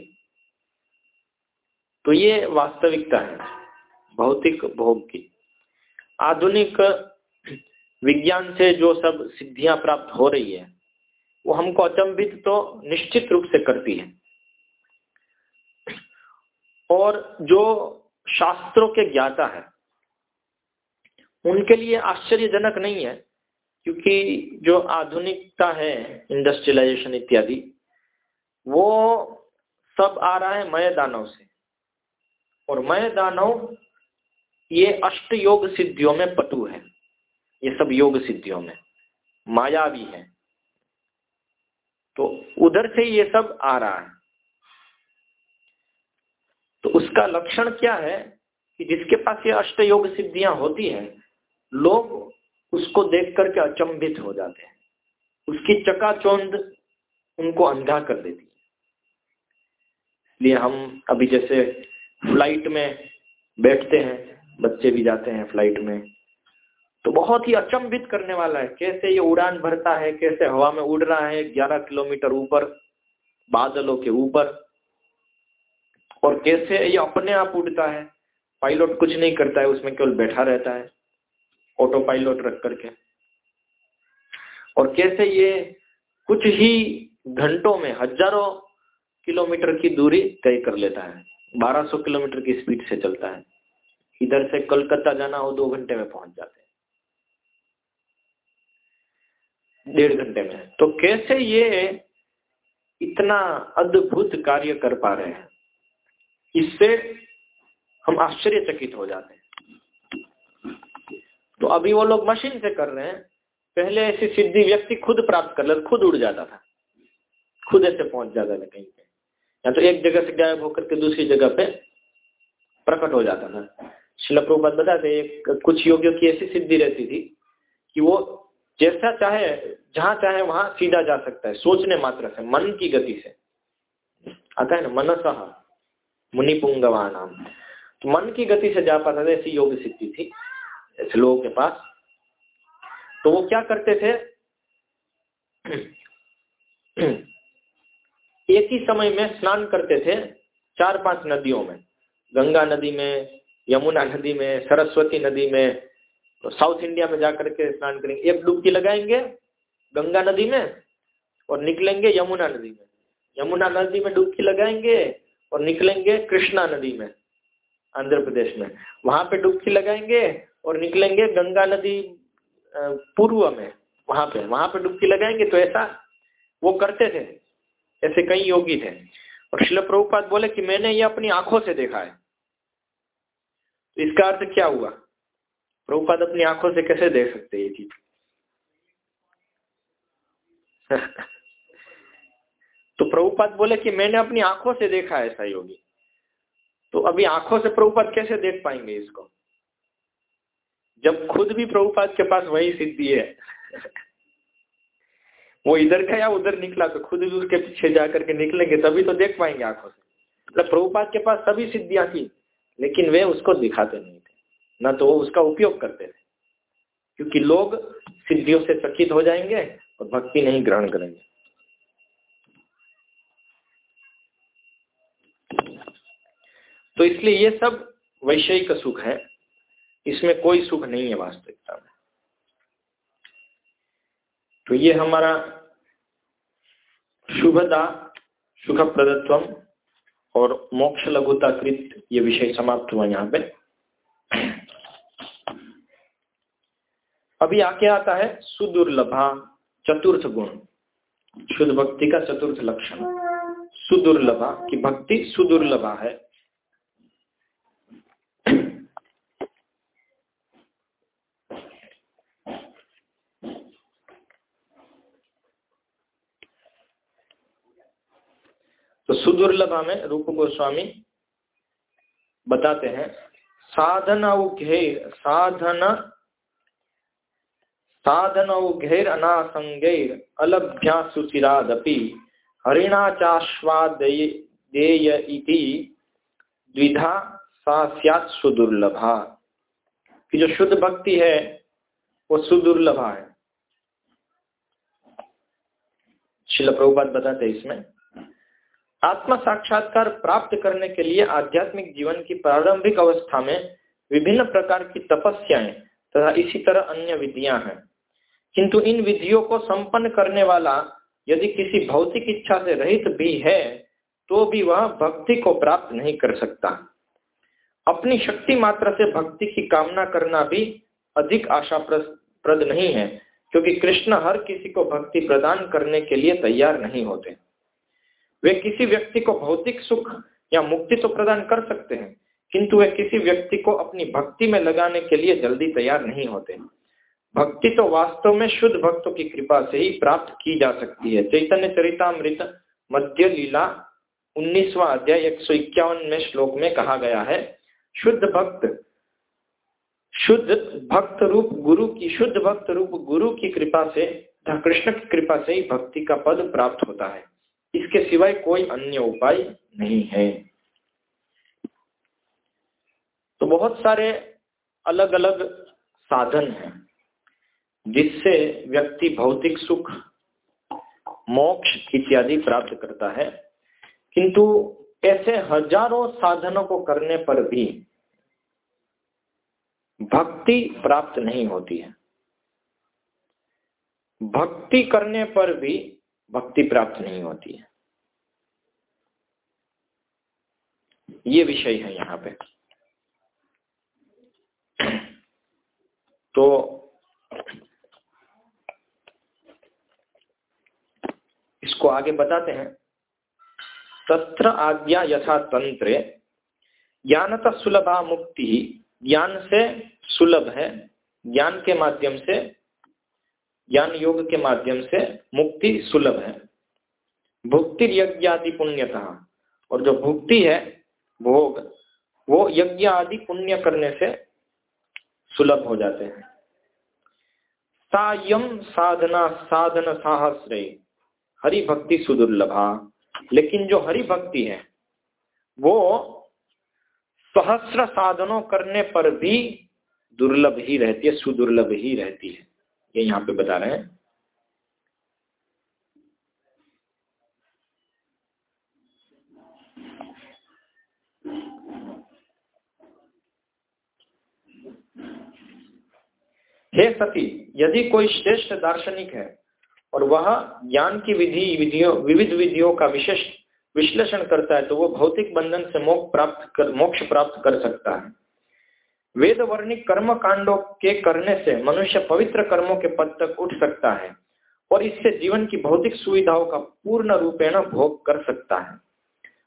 तो ये वास्तविकता है, भौतिक भोग की। आधुनिक विज्ञान से जो सब सिद्धियाँ प्राप्त हो रही है वो हमको अचंभित तो निश्चित रूप से करती है। और जो शास्त्रों के ज्ञाता है, उनके लिए आश्चर्यजनक नहीं है, क्योंकि जो आधुनिकता है इंडस्ट्रियलाइजेशन इत्यादि, वो सब आ रहा है मय दानव से। और मय दानव ये अष्ट योग सिद्धियों में पटु है। ये सब योग सिद्धियों में। माया भी है। तो उधर से ये सब आ रहा है। तो उसका लक्षण क्या है कि जिसके पास ये अष्ट योग सिद्धियाँ होती हैं, लोग उसको देख करके अचंभित हो जाते हैं। उसकी चकाचौंध उनको अंधा कर देती है। इसलिए हम अभी जैसे फ़्लाइट में बैठते हैं, बच्चे भी जाते हैं फ़्लाइट में तो बहुत ही अचंभित करने वाला है। कैसे ये उड़ान भरता है, कैसे हवा में उड़ रहा है 11 किलोमीटर ऊपर, बादलों के ऊपर, और कैसे ये अपने आप उड़ता है। पायलट कुछ नहीं करता है, उसमें केवल बैठा रहता है, ऑटो पायलट रख करके। और कैसे ये कुछ ही घंटों में हज़ारों किलोमीटर की दूरी तय कर लेता है 1200 किलोमीटर की स्पीड से चलता है। इधर से कलकत्ता जाना हो, दो घंटे में पहुँच जाते हैं। डेढ़ घंटे में। तो कैसे ये इतना अद्भुत कार्य कर पा रहे हैं? इससे हम आश्चर्यचकित हो जाते हैं। तो अभी वो लोग मशीन से कर रहे हैं। पहले ऐसी सिद्धि व्यक्ति खुद प्राप्त कर ले, खुद उड़ जाता था। खुद ऐसे पहुँच जाता था कहीं पे। या तो एक जगह से गायब होकर के दूसरी जगह पे प्रकट हो जाता था। शिल बताते एक कुछ योगियों की ऐसी सिद्धि रहती थी कि वो जैसा चाहे, जहाँ चाहे, वहाँ सीधा जा सकता है। सोचने मात्र से, मन की गति से। आता है ना, मनस मुनिपुंगवा नाम तो मन की गति से जा पाता था, ऐसी योग सिद्धि थी, ऐसे लोगों के पास। तो वो क्या करते थे? एक ही समय में स्नान करते थे चार पाँच नदियों में। गंगा नदी में, यमुना नदी में, सरस्वती नदी में साउथ इंडिया में जाकर के स्नान करेंगे। एक डुबकी लगाएँगे गंगा नदी में और निकलेंगे यमुना नदी में। यमुना नदी में डुबकी लगाएँगे और निकलेंगे कृष्णा नदी में, आंध्र प्रदेश में। वहाँ पे डुबकी लगाएँगे और निकलेंगे गंगा नदी पूर्व में, वहाँ पे। वहाँ पे डुबकी लगाएँगे तो ऐसा, वो करते थे, ऐसे कई योगी थे। और शिल प्रभुपाद बोले कि मैंने ये अपनी आँखों से देखा है। तो इसका अर्थ क्या हुआ? प्रभुपाद अपनी आँखों से कैसे देख सकते ये चीज़? तो प्रभुपाद बोले कि मैंने अपनी आँखों से देखा है ऐसा योगी तो अभी आँखों से प्रभुपाद कैसे देख पाएँगे इसको? जब खुद भी प्रभुपाद के पास वही सिद्धि है। वो इधर गया उधर निकला तो खुद भी उसके पीछे जाकर के निकलेंगे, तभी तो देख पाएँगे आँखों से। मतलब प्रभुपाद के पास सभी सिद्धियाँ थी, लेकिन वे उसको दिखाते नहीं। न तो वो उसका उपयोग करते थे। क्योंकि लोग सिद्धियों से चकित हो जाएँगे और भक्ति नहीं ग्रहण करेंगे। तो इसलिए ये सब वैषयिक सुख है। इसमें कोई सुख नहीं है वास्तविकता में। तो ये हमारा शुभदा सुख प्रदत्व और मोक्ष लघुता कृत ये विषय समाप्त हुआ यहाँ पे। अभी आके आता है सुदुर्लभा, चतुर्थ गुण। शुद्ध भक्ति का चतुर्थ लक्षण। सुदुर्लभा की भक्ति सुदुर्लभा है। तो सुदुर्लभा में रूप गोस्वामी बताते हैं, साधना घेर साधन साधन घेर अनासंगैर अलभ्या सुचिरादपि हरिणा चाश्वादेय इति द्विधा सा सुदुर्लभा। कि जो शुद्ध भक्ति है, वो सुदुर्लभा है। शिल प्रभुपात बताते हैं इसमें, आत्म साक्षात्कार प्राप्त करने के लिए आध्यात्मिक जीवन की प्रारंभिक अवस्था में विभिन्न प्रकार की तपस्याएँ तथा इसी तरह अन्य विधियाँ हैं। किंतु इन विधियों को संपन्न करने वाला यदि किसी भौतिक इच्छा से रहित भी है तो भी वह भक्ति को प्राप्त नहीं कर सकता। अपनी शक्ति मात्र से भक्ति की कामना करना भी अधिक आशा प्रद नहीं है, क्योंकि कृष्ण हर किसी को भक्ति प्रदान करने के लिए तैयार नहीं होते। वे किसी व्यक्ति को भौतिक सुख या मुक्ति तो प्रदान कर सकते हैं, किंतु वे किसी व्यक्ति को अपनी भक्ति में लगाने के लिए जल्दी तैयार नहीं होते। भक्ति तो वास्तव में शुद्ध भक्तों की कृपा से ही प्राप्त की जा सकती है। चैतन्य चरितमृत मध्य लीला उन्नीसवा अध्याय एक सौ इक्यावन में श्लोक में कहा गया है, शुद्ध भक्त शुद्ध भक्त रूप गुरु की, शुद्ध भक्त रूप गुरु की कृपा से कृष्ण की कृपा से ही भक्ति का पद प्राप्त होता है। इसके सिवाय कोई अन्य उपाय नहीं है। तो बहुत सारे अलग अलग साधन हैं। जिससे व्यक्ति भौतिक सुख, मोक्ष इत्यादि प्राप्त करता है। किंतु ऐसे हज़ारों साधनों को करने पर भी भक्ति प्राप्त नहीं होती है। भक्ति करने पर भी भक्ति प्राप्त नहीं होती है। ये विषय है यहाँ पे। तो इसको आगे बताते हैं। तत्र आज्ञा यथा तंत्र। ज्ञानत सुलभा मुक्ति। ज्ञान से सुलभ है। ज्ञान के माध्यम से, ज्ञान योग के माध्यम से मुक्ति सुलभ है। भुक्ति यज्ञ आदि पुण्यता। और जो भुक्ति है, भोग, वो यज्ञ आदि पुण्य करने से सुलभ हो जाते हैं। सायम साधना साधन साहस्रे। हरि भक्ति सुदुर्लभा। लेकिन जो हरि भक्ति है, वो सहस्र साधनों करने पर भी दुर्लभ ही रहती है, सुदुर्लभ ही रहती है। ये यहाँ पे बता रहे हैं। हे सती, यदि कोई श्रेष्ठ दार्शनिक है और वह ज्ञान की विधि, विधियों, विविध विधियों का विशेष विश्लेषण करता है तो वह भौतिक बंधन से मोक्ष प्राप्त कर, मोक्ष प्राप्त कर सकता है। वेद वर्णिक कर्म कांडों के करने से मनुष्य पवित्र कर्मों के पद तक उठ सकता है और इससे जीवन की भौतिक सुविधाओं का पूर्ण रूपेण भोग कर सकता है।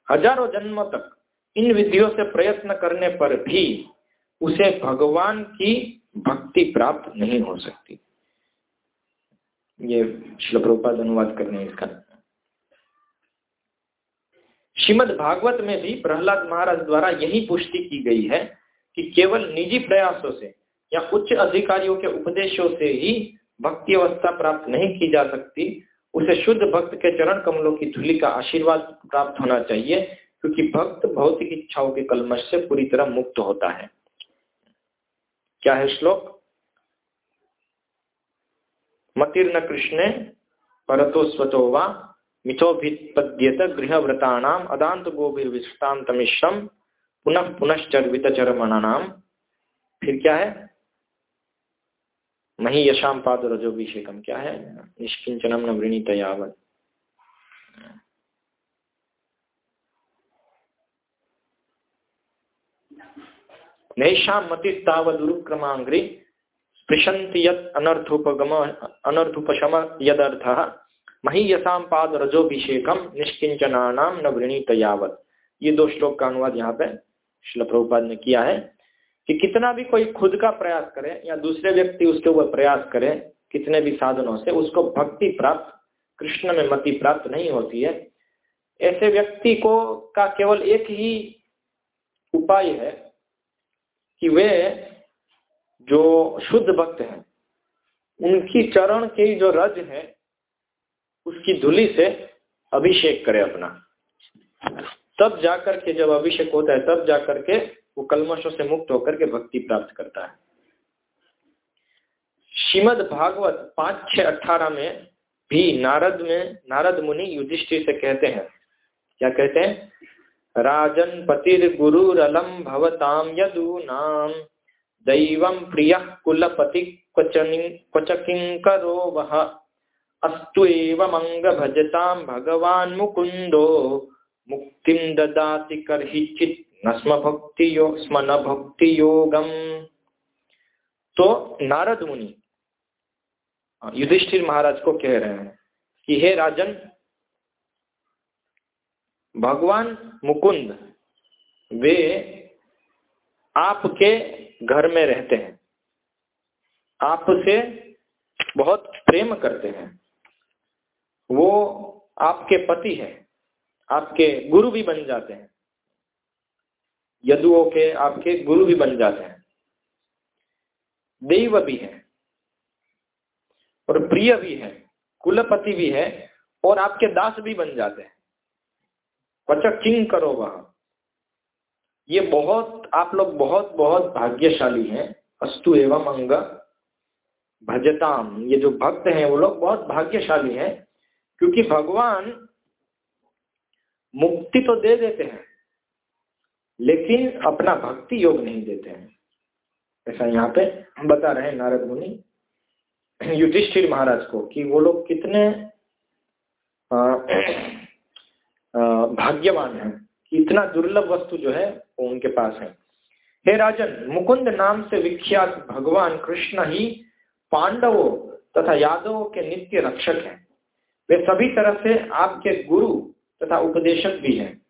हज़ारों जन्मों तक इन विधियों से प्रयत्न करने पर भी उसे भगवान की भक्ति प्राप्त नहीं हो सकती। ये श्लोप्रपाद अनुवाद करने इसका। श्रीमद भागवत में भी प्रहलाद महाराज द्वारा यही पुष्टि की गई है कि केवल निजी प्रयासों से या उच्च अधिकारियों के उपदेशों से ही भक्ति अवस्था प्राप्त नहीं की जा सकती, उसे शुद्ध भक्त के चरण कमलों की धूलि का आशीर्वाद प्राप्त होना चाहिए, क्योंकि भक्त भौतिक इच्छाओं के कलमश से पूरी तरह मुक्त होता है। क्या है श्लोक? मतिर्न कृष्ण परतो स्वतो वा मिथोभिपद्यत गृहव्रताणाम अदांत गोभिर्विष्टान्त मिश्रम पुनः पुनश्चर्वित चरमणानाम फिर क्या है? मही यशाम पाद रजोभिषेकम क्या है? निष्किंचनम न वृणीत यावत नैषा मतिस्तावदुरुक्रमांग्रि स्पृशन्ति यत् अनर्थोपगम, अनर्थोपशम यदर्थः। महीयसाम पाद रजोभिषेकम निष्किंचनानाम न वृणीत यावत। ये दो श्लोक का अनुवाद यहाँ पे शिल प्रभुपाद ने किया है कि कितना भी कोई खुद का प्रयास करे या दूसरे व्यक्ति उसके ऊपर प्रयास करे, कितने भी साधनों से, उसको भक्ति प्राप्त, कृष्ण में मति प्राप्त नहीं होती है। ऐसे व्यक्ति को का केवल एक ही उपाय है कि वे जो शुद्ध भक्त हैं, उनकी चरण की जो रज है, उसकी धुली से अभिषेक करे अपना। तब जाकर के जब अभिषेक होता है, तब जाकर के वो कलमशों से मुक्त होकर के भक्ति प्राप्त करता है। श्रीमद भागवत पाँच, छह, अठारह में भी नारद में, नारद मुनि युधिष्ठिर से कहते हैं, क्या कहते हैं? राजन पतिर गुरु रलम भवताम यदु नाम दैव प्रिय कुलपति क्वचकिंकरो वह अस्तु एवमंग भजताम भगवान मुकुंदो मुक्तिम ददाति करहिचित नस्म भक्ति योग स्मन भक्ति योगम तो नारद मुनि युधिष्ठिर महाराज को कह रहे हैं कि हे राजन, भगवान मुकुंद, वे आपके घर में रहते हैं। आपसे बहुत प्रेम करते हैं। वो आपके पति है। आपके गुरु भी बन जाते हैं। यदुओं के आपके गुरु भी बन जाते हैं। देव भी है और प्रिय भी है, कुलपति भी है और आपके दास भी बन जाते हैं। बच्चा किंग करो वह। ये बहुत, आप लोग बहुत बहुत भाग्यशाली हैं। अस्तु एवं अंग भजताम। ये जो भक्त हैं, वो लोग बहुत भाग्यशाली हैं, क्योंकि भगवान मुक्ति तो दे देते हैं, लेकिन अपना भक्ति योग नहीं देते हैं। ऐसा यहाँ पे बता रहे हैं नारद मुनि, युधिष्ठिर महाराज को, कि वो लोग कितने भाग्यवान हैं। इतना दुर्लभ वस्तु जो है, वो उनके पास है। हे राजन, मुकुंद नाम से विख्यात भगवान कृष्ण ही पांडवों तथा यादवों के नित्य रक्षक हैं। वे सभी तरह से आपके गुरु तथा उपदेशक भी हैं।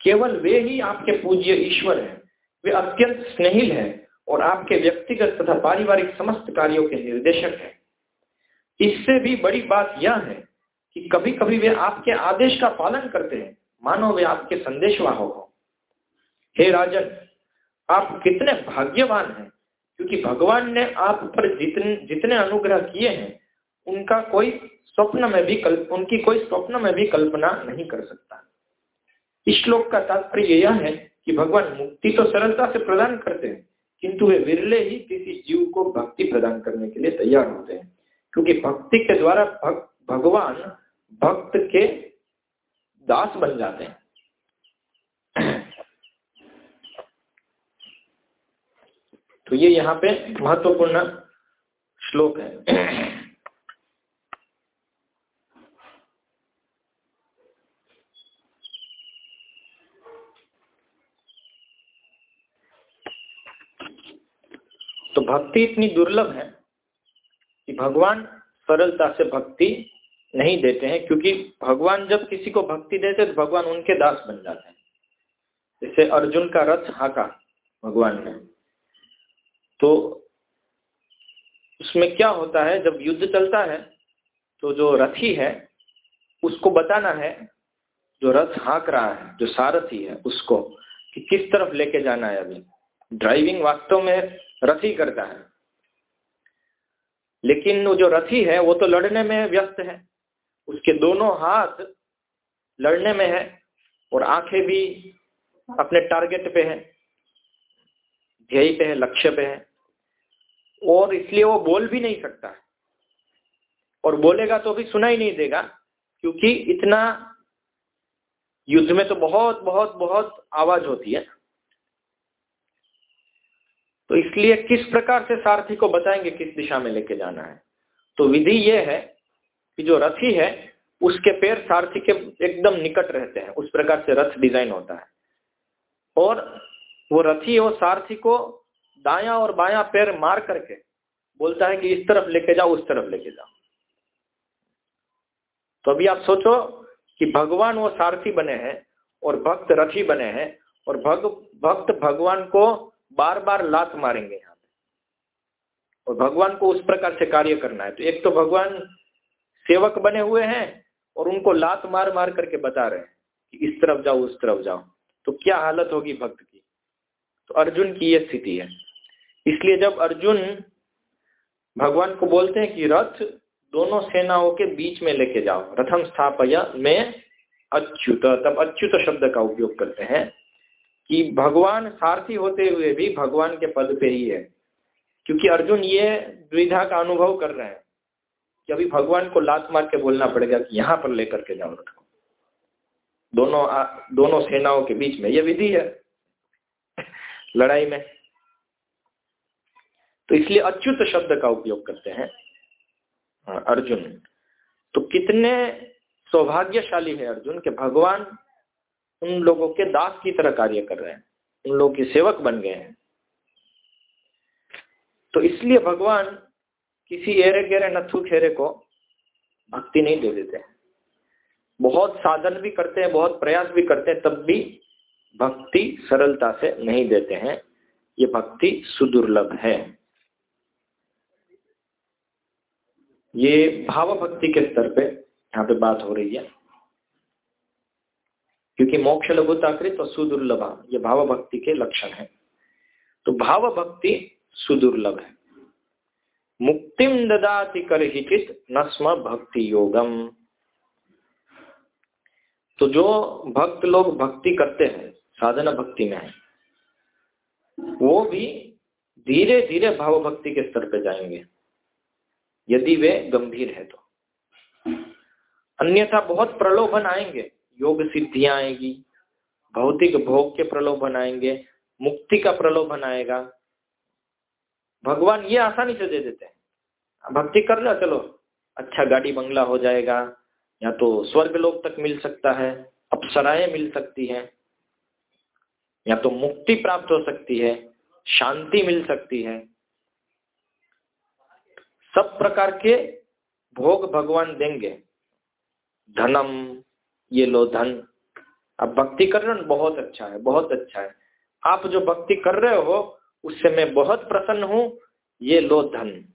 केवल वे ही आपके पूज्य ईश्वर हैं। वे अत्यंत स्नेहिल हैं और आपके व्यक्तिगत तथा पारिवारिक समस्त कार्यों के निर्देशक हैं। इससे भी बड़ी बात यह है कि कभी कभी वे आपके आदेश का पालन करते हैं। मानो वे आपके संदेशवाहक हो। हे राजन आप कितने भाग्यवान हैं क्योंकि भगवान ने आप पर जितने जितने अनुग्रह किए हैं उनका कोई स्वप्न में भी कल्प उनकी कोई स्वप्न में भी कल्पना नहीं कर सकता। इस श्लोक का तात्पर्य यह है कि भगवान मुक्ति तो सरलता से प्रदान करते हैं किंतु वे विरले ही किसी जीव को भक्ति प्रदान करने के लिए तैयार होते हैं। क्योंकि भक्ति के द्वारा भक, भगवान भक्त के दास बन जाते हैं। तो ये यहाँ पे महत्वपूर्ण श्लोक है। तो भक्ति इतनी दुर्लभ है कि भगवान सरलता से भक्ति नहीं देते हैं, क्योंकि भगवान जब किसी को भक्ति देते तो भगवान उनके दास बन जाते हैं। जैसे अर्जुन का रथ हाका भगवान ने। तो उसमें क्या होता है, जब युद्ध चलता है तो जो रथी है, उसको बताना है, जो रथ हाँक रहा है, जो सारथी है, उसको कि किस तरफ़ लेके जाना है अभी। ड्राइविंग वास्तव में रथी करता है। लेकिन वो जो रथी है, वो तो लड़ने में व्यस्त है। उसके दोनों हाथ लड़ने में है और आँखें भी अपने टारगेट पे है, ध्येय पे है, लक्ष्य पे है। और इसलिए वो बोल भी नहीं सकता और बोलेगा तो भी सुना ही नहीं देगा, क्योंकि इतना युद्ध में तो बहुत बहुत बहुत आवाज़ होती है। तो इसलिए किस प्रकार से सारथी को बताएँगे किस दिशा में लेके जाना है? तो विधि यह है कि जो रथी है उसके पैर सारथी के एकदम निकट रहते हैं। उस प्रकार से रथ डिज़ाइन होता है। और वो रथी और सारथी को दाया और बाया पैर मार करके बोलता है कि इस तरफ़ लेके जाओ, उस तरफ़ लेके जाओ। तो अभी आप सोचो कि भगवान वो सारथी बने हैं और भक्त रथी बने हैं और भग, भक्त भगवान को बार बार लात मारेंगे यहाँ पे। और भगवान को उस प्रकार से कार्य करना है। तो एक तो भगवान सेवक बने हुए हैं और उनको लात मार मार करके बता रहे हैं कि इस तरफ़ जाओ, उस तरफ़ जाओ। तो क्या हालत होगी भक्त की? तो अर्जुन की यह स्थिति है। इसलिए जब अर्जुन भगवान को बोलते हैं कि रथ दोनों सेनाओं के बीच में लेके जाओ, रथम स्थापया में अच्युत, तब अच्युत शब्द का उपयोग करते हैं कि भगवान सारथी होते हुए भी भगवान के पद पे ही है। क्योंकि अर्जुन ये द्विधा का अनुभव कर रहे हैं। कि अभी भगवान को लात मार के बोलना पड़ेगा कि यहाँ पर लेकर के जाओ को दोनों आ, दोनों सेनाओं के बीच में यह विधि है लड़ाई में। तो इसलिए अच्युत शब्द का उपयोग करते हैं हाँ, अर्जुन। तो कितने सौभाग्यशाली है अर्जुन के भगवान उन लोगों के दास की तरह कार्य कर रहे हैं उन लोगों के सेवक बन गए हैं। तो इसलिए भगवान किसी एरे गेरे नथु खेरे को भक्ति नहीं दे देते बहुत साधन भी करते हैं, बहुत प्रयास भी करते हैं, तब भी भक्ति सरलता से नहीं देते हैं। ये भक्ति सुदुर्लभ है। ये भाव भक्ति के स्तर पे यहाँ पे बात हो रही है। क्योंकि मोक्ष लघुताकृत और सुदुर्लभ, ये भाव भक्ति के लक्षण है। तो भाव भक्ति सुदुर्लभ है। मुक्तिम ददाति हिचित नस्म भक्ति योगम। तो जो भक्त लोग भक्ति करते हैं, साधना भक्ति में है, वो भी धीरे धीरे भाव भक्ति के स्तर पे जाएँगे, यदि वे गंभीर है तो। अन्यथा बहुत प्रलोभन आएँगे, योग सिद्धियाँ आएगी, भौतिक भोग के प्रलोभन आएँगे, मुक्ति का प्रलोभन आएगा भगवान ये आसानी से दे देते हैं। भक्ति कर लो, चलो। अच्छा गाड़ी बंगला हो जाएगा, या तो स्वर्ग लोक तक मिल सकता है, अप्सराएँ मिल सकती है, या तो मुक्ति प्राप्त हो सकती है, शांति मिल सकती है। सब प्रकार के भोग भगवान देंगे। धनम, ये लो धन। अब भक्ति कर बहुत अच्छा है, बहुत अच्छा है। आप जो भक्ति कर रहे हो उससे मैं बहुत प्रसन्न हूँ, ये लो धन।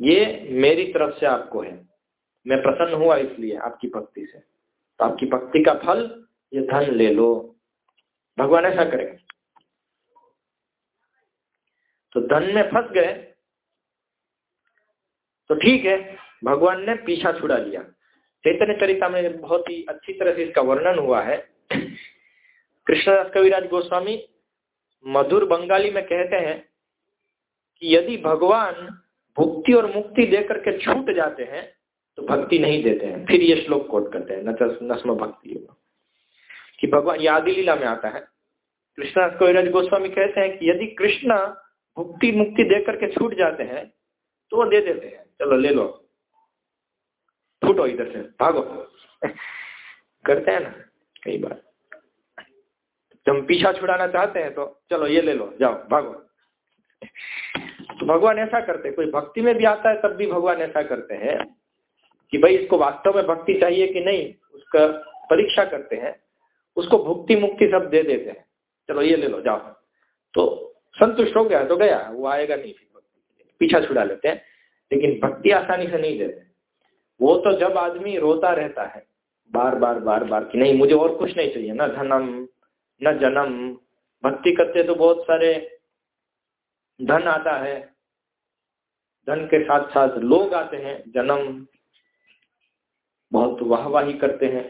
ये मेरी तरफ़ से आपको है। मैं प्रसन्न हुआ इसलिए आपकी भक्ति से। तो आपकी भक्ति का फल, ये धन ले लो। भगवान ऐसा करेगा। तो धन में फंस गए। तो ठीक है, भगवान ने पीछा छुड़ा लिया। चैतन्य चरिता में बहुत ही अच्छी तरह से इसका वर्णन हुआ है। कृष्णदास कविराज गोस्वामी मधुर बंगाली में कहते हैं कि यदि भगवान भुक्ति और मुक्ति देकर के छूट जाते हैं तो भक्ति नहीं देते हैं। फिर ये श्लोक कोट करते हैं नस्म भक्ति कि भगवान, ये आदि लीला में आता है। कृष्णदास कविराज गोस्वामी कहते हैं कि यदि कृष्ण भुक्ति, मुक्ति देकर के छूट जाते हैं तो वो दे देते हैं। चलो ले लो। फूटो इधर से, भागो। करते हैं ना, कई बार। हम पीछा छुड़ाना चाहते हैं तो चलो ये ले लो, जाओ, भागो। तो भगवान ऐसा करते कोई भक्ति में भी आता है तब भी भगवान ऐसा करते हैं कि भाई इसको वास्तव में भक्ति चाहिए कि नहीं, उसका परीक्षा करते हैं, उसको भुक्ति मुक्ति सब दे देते हैं। चलो ये ले लो, जाओ। तो संतुष्ट हो गया तो गया, वो आएगा नहीं फिर पीछा छुड़ा लेते हैं, लेकिन भक्ति आसानी से नहीं देते। वो तो जब आदमी रोता रहता है, बार बार बार बार कि नहीं, मुझे और कुछ नहीं चाहिए न, धनम न जन्म। भक्ति करते तो बहुत सारे धन आता है। धन के साथ साथ लोग आते हैं, जन्म। बहुत वाहवाही करते हैं,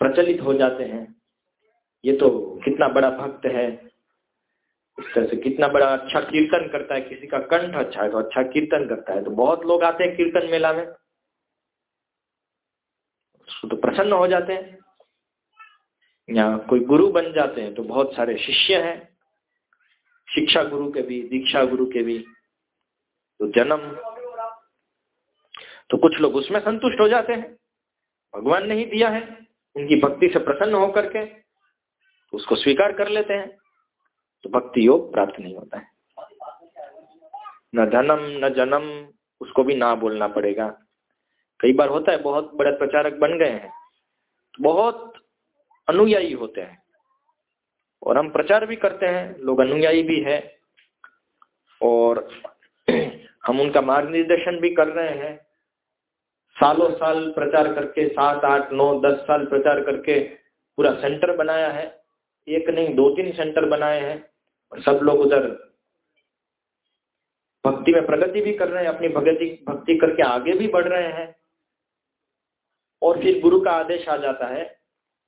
प्रचलित हो जाते हैं। ये तो कितना बड़ा भक्त है। इस तरह से कितना बड़ा अच्छा कीर्तन करता है। किसी का कंठ अच्छा है तो अच्छा कीर्तन करता है। तो बहुत लोग आते हैं कीर्तन मेला में। तो प्रसन्न हो जाते हैं। या कोई गुरु बन जाते हैं तो बहुत सारे शिष्य हैं, शिक्षा गुरु के भी, दीक्षा गुरु के भी तो जन्म। तो कुछ लोग उसमें संतुष्ट हो जाते हैं, भगवान ने ही दिया है, उनकी भक्ति से प्रसन्न होकर के तो उसको स्वीकार कर लेते हैं तो भक्ति योग प्राप्त नहीं होता है। न धनम, न जन्म, उसको भी ना बोलना पड़ेगा। कई बार होता है, बहुत बड़े प्रचारक बन गए हैं बहुत अनुयायी होते हैं। और हम प्रचार भी करते हैं, लोग अनुयायी भी है। और हम उनका मार्गनिर्देशन भी कर रहे हैं। सालों साल प्रचार करके, सात, आठ, नौ, दस साल प्रचार करके पूरा सेंटर बनाया है। एक नहीं, दो तीन सेंटर बनाए हैं। और सब लोग उधर भक्ति में प्रगति भी कर रहे हैं, अपनी भक्ति भक्ति करके आगे भी बढ़ रहे हैं। और फिर गुरु का आदेश आ जाता है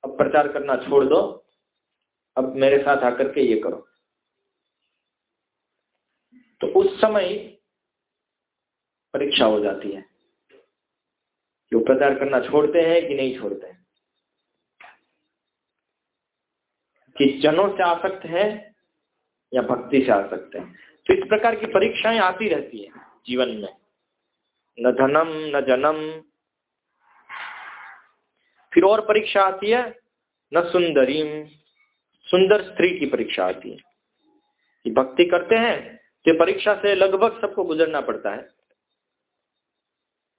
अब प्रचार करना छोड़ दो। अब मेरे साथ आकर के ये करो। तो उस समय परीक्षा हो जाती है। कि वो प्रचार करना छोड़ते हैं कि नहीं छोड़ते हैं। कि जनों से आसक्त है या भक्ति से आसक्त है। तो इस प्रकार की परीक्षाएँ आती रहती है जीवन में। न धनम, न जन्म फिर और परीक्षा आती है, न सुंदरीम, सुंदर स्त्री की परीक्षा आती है। कि भक्ति करते हैं तो परीक्षा से लगभग सबको गुजरना पड़ता है।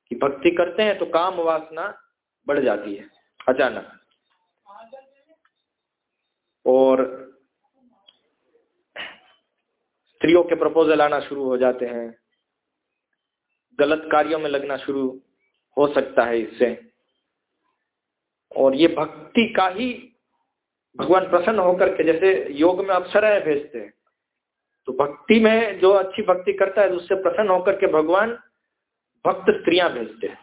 कि भक्ति करते हैं तो काम वासना बढ़ जाती है, अचानक। और स्त्रियों के प्रपोजल आना शुरू हो जाते हैं, गलत कार्यों में लगना शुरू हो सकता है इससे। और ये भक्ति का ही भगवान प्रसन्न होकर के जैसे योग में अप्सराएँ भेजते हैं। तो भक्ति में जो अच्छी भक्ति करता है तो उससे प्रसन्न होकर के भगवान भक्त स्त्रियाँ भेजते हैं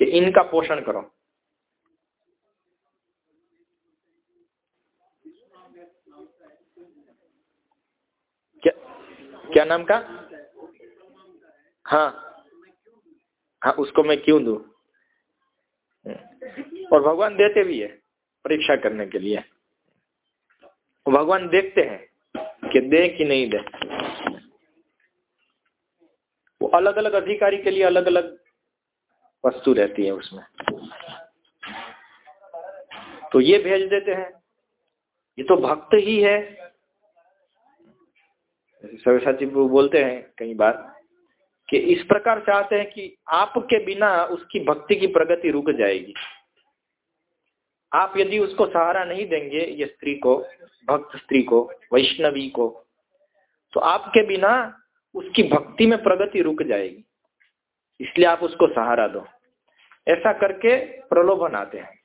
कि इनका पोषण करो। क्या क्या नाम का? हाँ। हाँ उसको मैं क्यों दू? और भगवान देते भी है परीक्षा करने के लिए। भगवान देखते हैं कि दे कि नहीं दे। वो अलग अलग अधिकारी के लिए अलग अलग वस्तु रहती है उसमें। तो ये भेज देते हैं। ये तो भक्त ही है। सरसाची बोलते हैं कई बार कि इस प्रकार चाहते हैं कि आपके बिना उसकी भक्ति की प्रगति रुक जाएगी। आप यदि उसको सहारा नहीं देंगे, ये स्त्री को, भक्त स्त्री को, वैष्णवी को तो आपके बिना उसकी भक्ति में प्रगति रुक जाएगी। इसलिए आप उसको सहारा दो। ऐसा करके प्रलोभन आते हैं।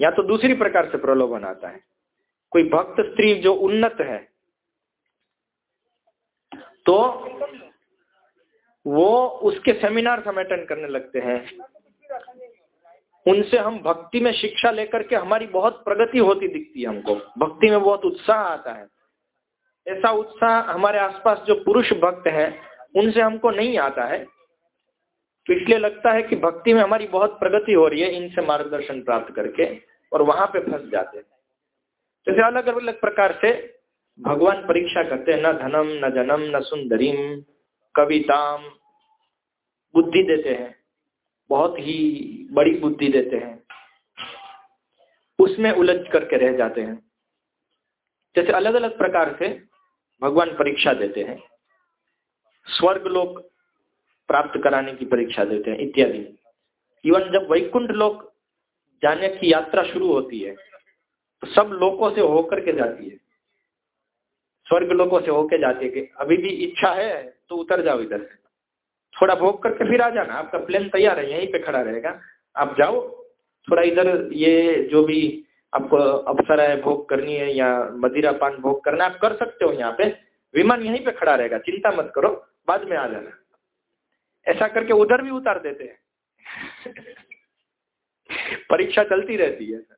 या तो दूसरी प्रकार से प्रलोभन आता है। कोई भक्त स्त्री जो उन्नत है तो वो उसके सेमिनार समेटन करने लगते हैं। उनसे हम भक्ति में शिक्षा लेकर के हमारी बहुत प्रगति होती दिखती है हमको। भक्ति में बहुत उत्साह आता है। ऐसा उत्साह हमारे आसपास जो पुरुष भक्त है, उनसे हमको नहीं आता है। तो इसलिए लगता है कि भक्ति में हमारी बहुत प्रगति हो रही है इनसे मार्गदर्शन प्राप्त करके और वहाँ पे फंस जाते हैं। जैसे अलग अलग प्रकार से भगवान परीक्षा करते हैं, न धनम, न जनम, न सुंदरीम, कविताम, बुद्धि देते हैं। बहुत ही बड़ी बुद्धि देते हैं। उसमें उलझ करके रह जाते हैं। जैसे अलग अलग प्रकार से भगवान परीक्षा देते हैं। स्वर्ग लोक प्राप्त कराने की परीक्षा देते हैं, इत्यादि। इवन जब वैकुंठ लोक जाने की यात्रा शुरू होती है तो सब लोकों से होकर के जाती है। स्वर्ग लोकों से होकर जाती है कि अभी भी इच्छा है तो उतर जाओ इधर से। थोड़ा भोग करके फिर आ जाना। आपका प्लेन तैयार है, यहीं पे खड़ा रहेगा। आप जाओ, थोड़ा इधर ये जो भी आपको अवसर है, भोग करनी है या मदिरा पान भोग करना आप कर सकते हो यहाँ पे। विमान यहीं पे खड़ा रहेगा, चिंता मत करो, बाद में आ जाना। ऐसा करके उधर भी उतार देते हैं। परीक्षा चलती रहती है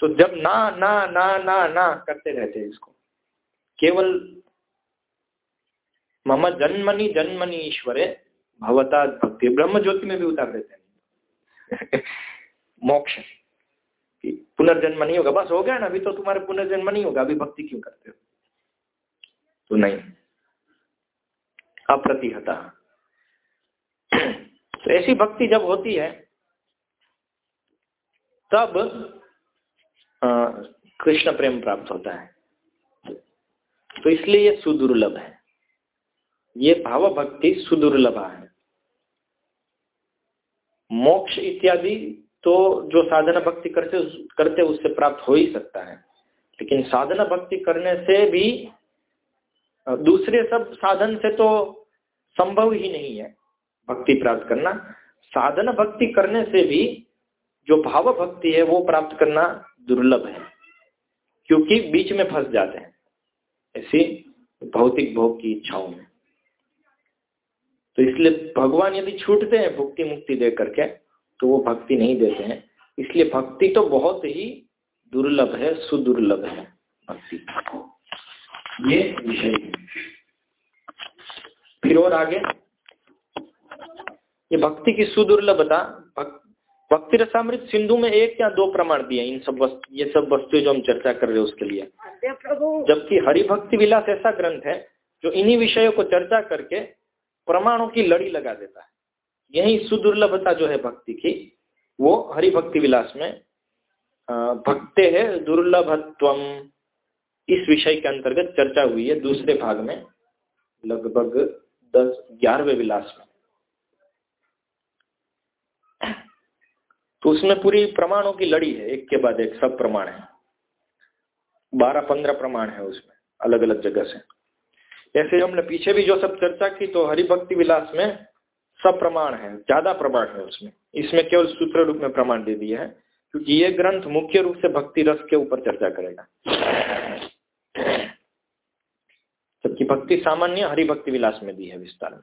तो जब ना ना ना ना ना करते रहते हैं इसको, केवल मम जन्मनी जन्मनी ईश्वरे भवता भक्ति। ब्रह्म ज्योति में भी उतार देते हैं। मोक्ष। पुनर्जन्म नहीं होगा। बस हो गया ना, अभी तो तुम्हारे पुनर्जन्म नहीं होगा। अभी भक्ति क्यों करते हो? तो नहीं। अप्रतिहता। तो ऐसी भक्ति जब होती है, तब कृष्ण प्रेम प्राप्त होता है। तो इसलिए ये सुदुर्लभ है। ये भाव भक्ति सुदुर्लभ है। मोक्ष इत्यादि तो जो साधना भक्ति करते करते उससे प्राप्त हो ही सकता है। लेकिन साधना भक्ति करने से भी, दूसरे सब साधन से तो संभव ही नहीं है भक्ति प्राप्त करना। साधना भक्ति करने से भी जो भाव भक्ति है वो प्राप्त करना दुर्लभ है, क्योंकि बीच में फंस जाते हैं ऐसी भौतिक भोग की इच्छाओं में। तो इसलिए भगवान यदि छूटते हैं भुक्ति मुक्ति दे करके तो वो भक्ति नहीं देते हैं। इसलिए भक्ति तो बहुत ही दुर्लभ है सुदुर्लभ है भक्ति। ये विषय। फिर और आगे। ये भक्ति की सुदुर्लभता भक्ति रसामृत सिंधु में एक या दो प्रमाण दिए इन सब वस्तु ये सब वस्तुएँ जो हम चर्चा कर रहे हैं उसके लिए। जबकि हरि भक्ति विलास ऐसा ग्रंथ है जो इन्हीं विषयों को चर्चा करके प्रमाणों की लड़ी लगा देता है। यही सुदुर्लभता जो है भक्ति की, वो हरि भक्ति विलास में भक्ते है दुर्लभत्व इस विषय के अंतर्गत चर्चा हुई है दूसरे भाग में, लगभग दस, ग्यारहवें विलास में। तो उसमें पूरी प्रमाणों की लड़ी है, एक के बाद एक सब प्रमाण है। बारह, पंद्रह प्रमाण है उसमें अलग अलग जगह से। ऐसे हमने पीछे भी जो सब चर्चा की तो हरिभक्ति विलास में सब प्रमाण है, ज़्यादा प्रमाण है उसमें। इसमें केवल सूत्र रूप में प्रमाण दे दिया है, क्योंकि ये ग्रंथ मुख्य रूप से भक्ति रस के ऊपर चर्चा करेगा। जबकि भक्ति सामान्य हरिभक्ति विलास में दी है विस्तार में।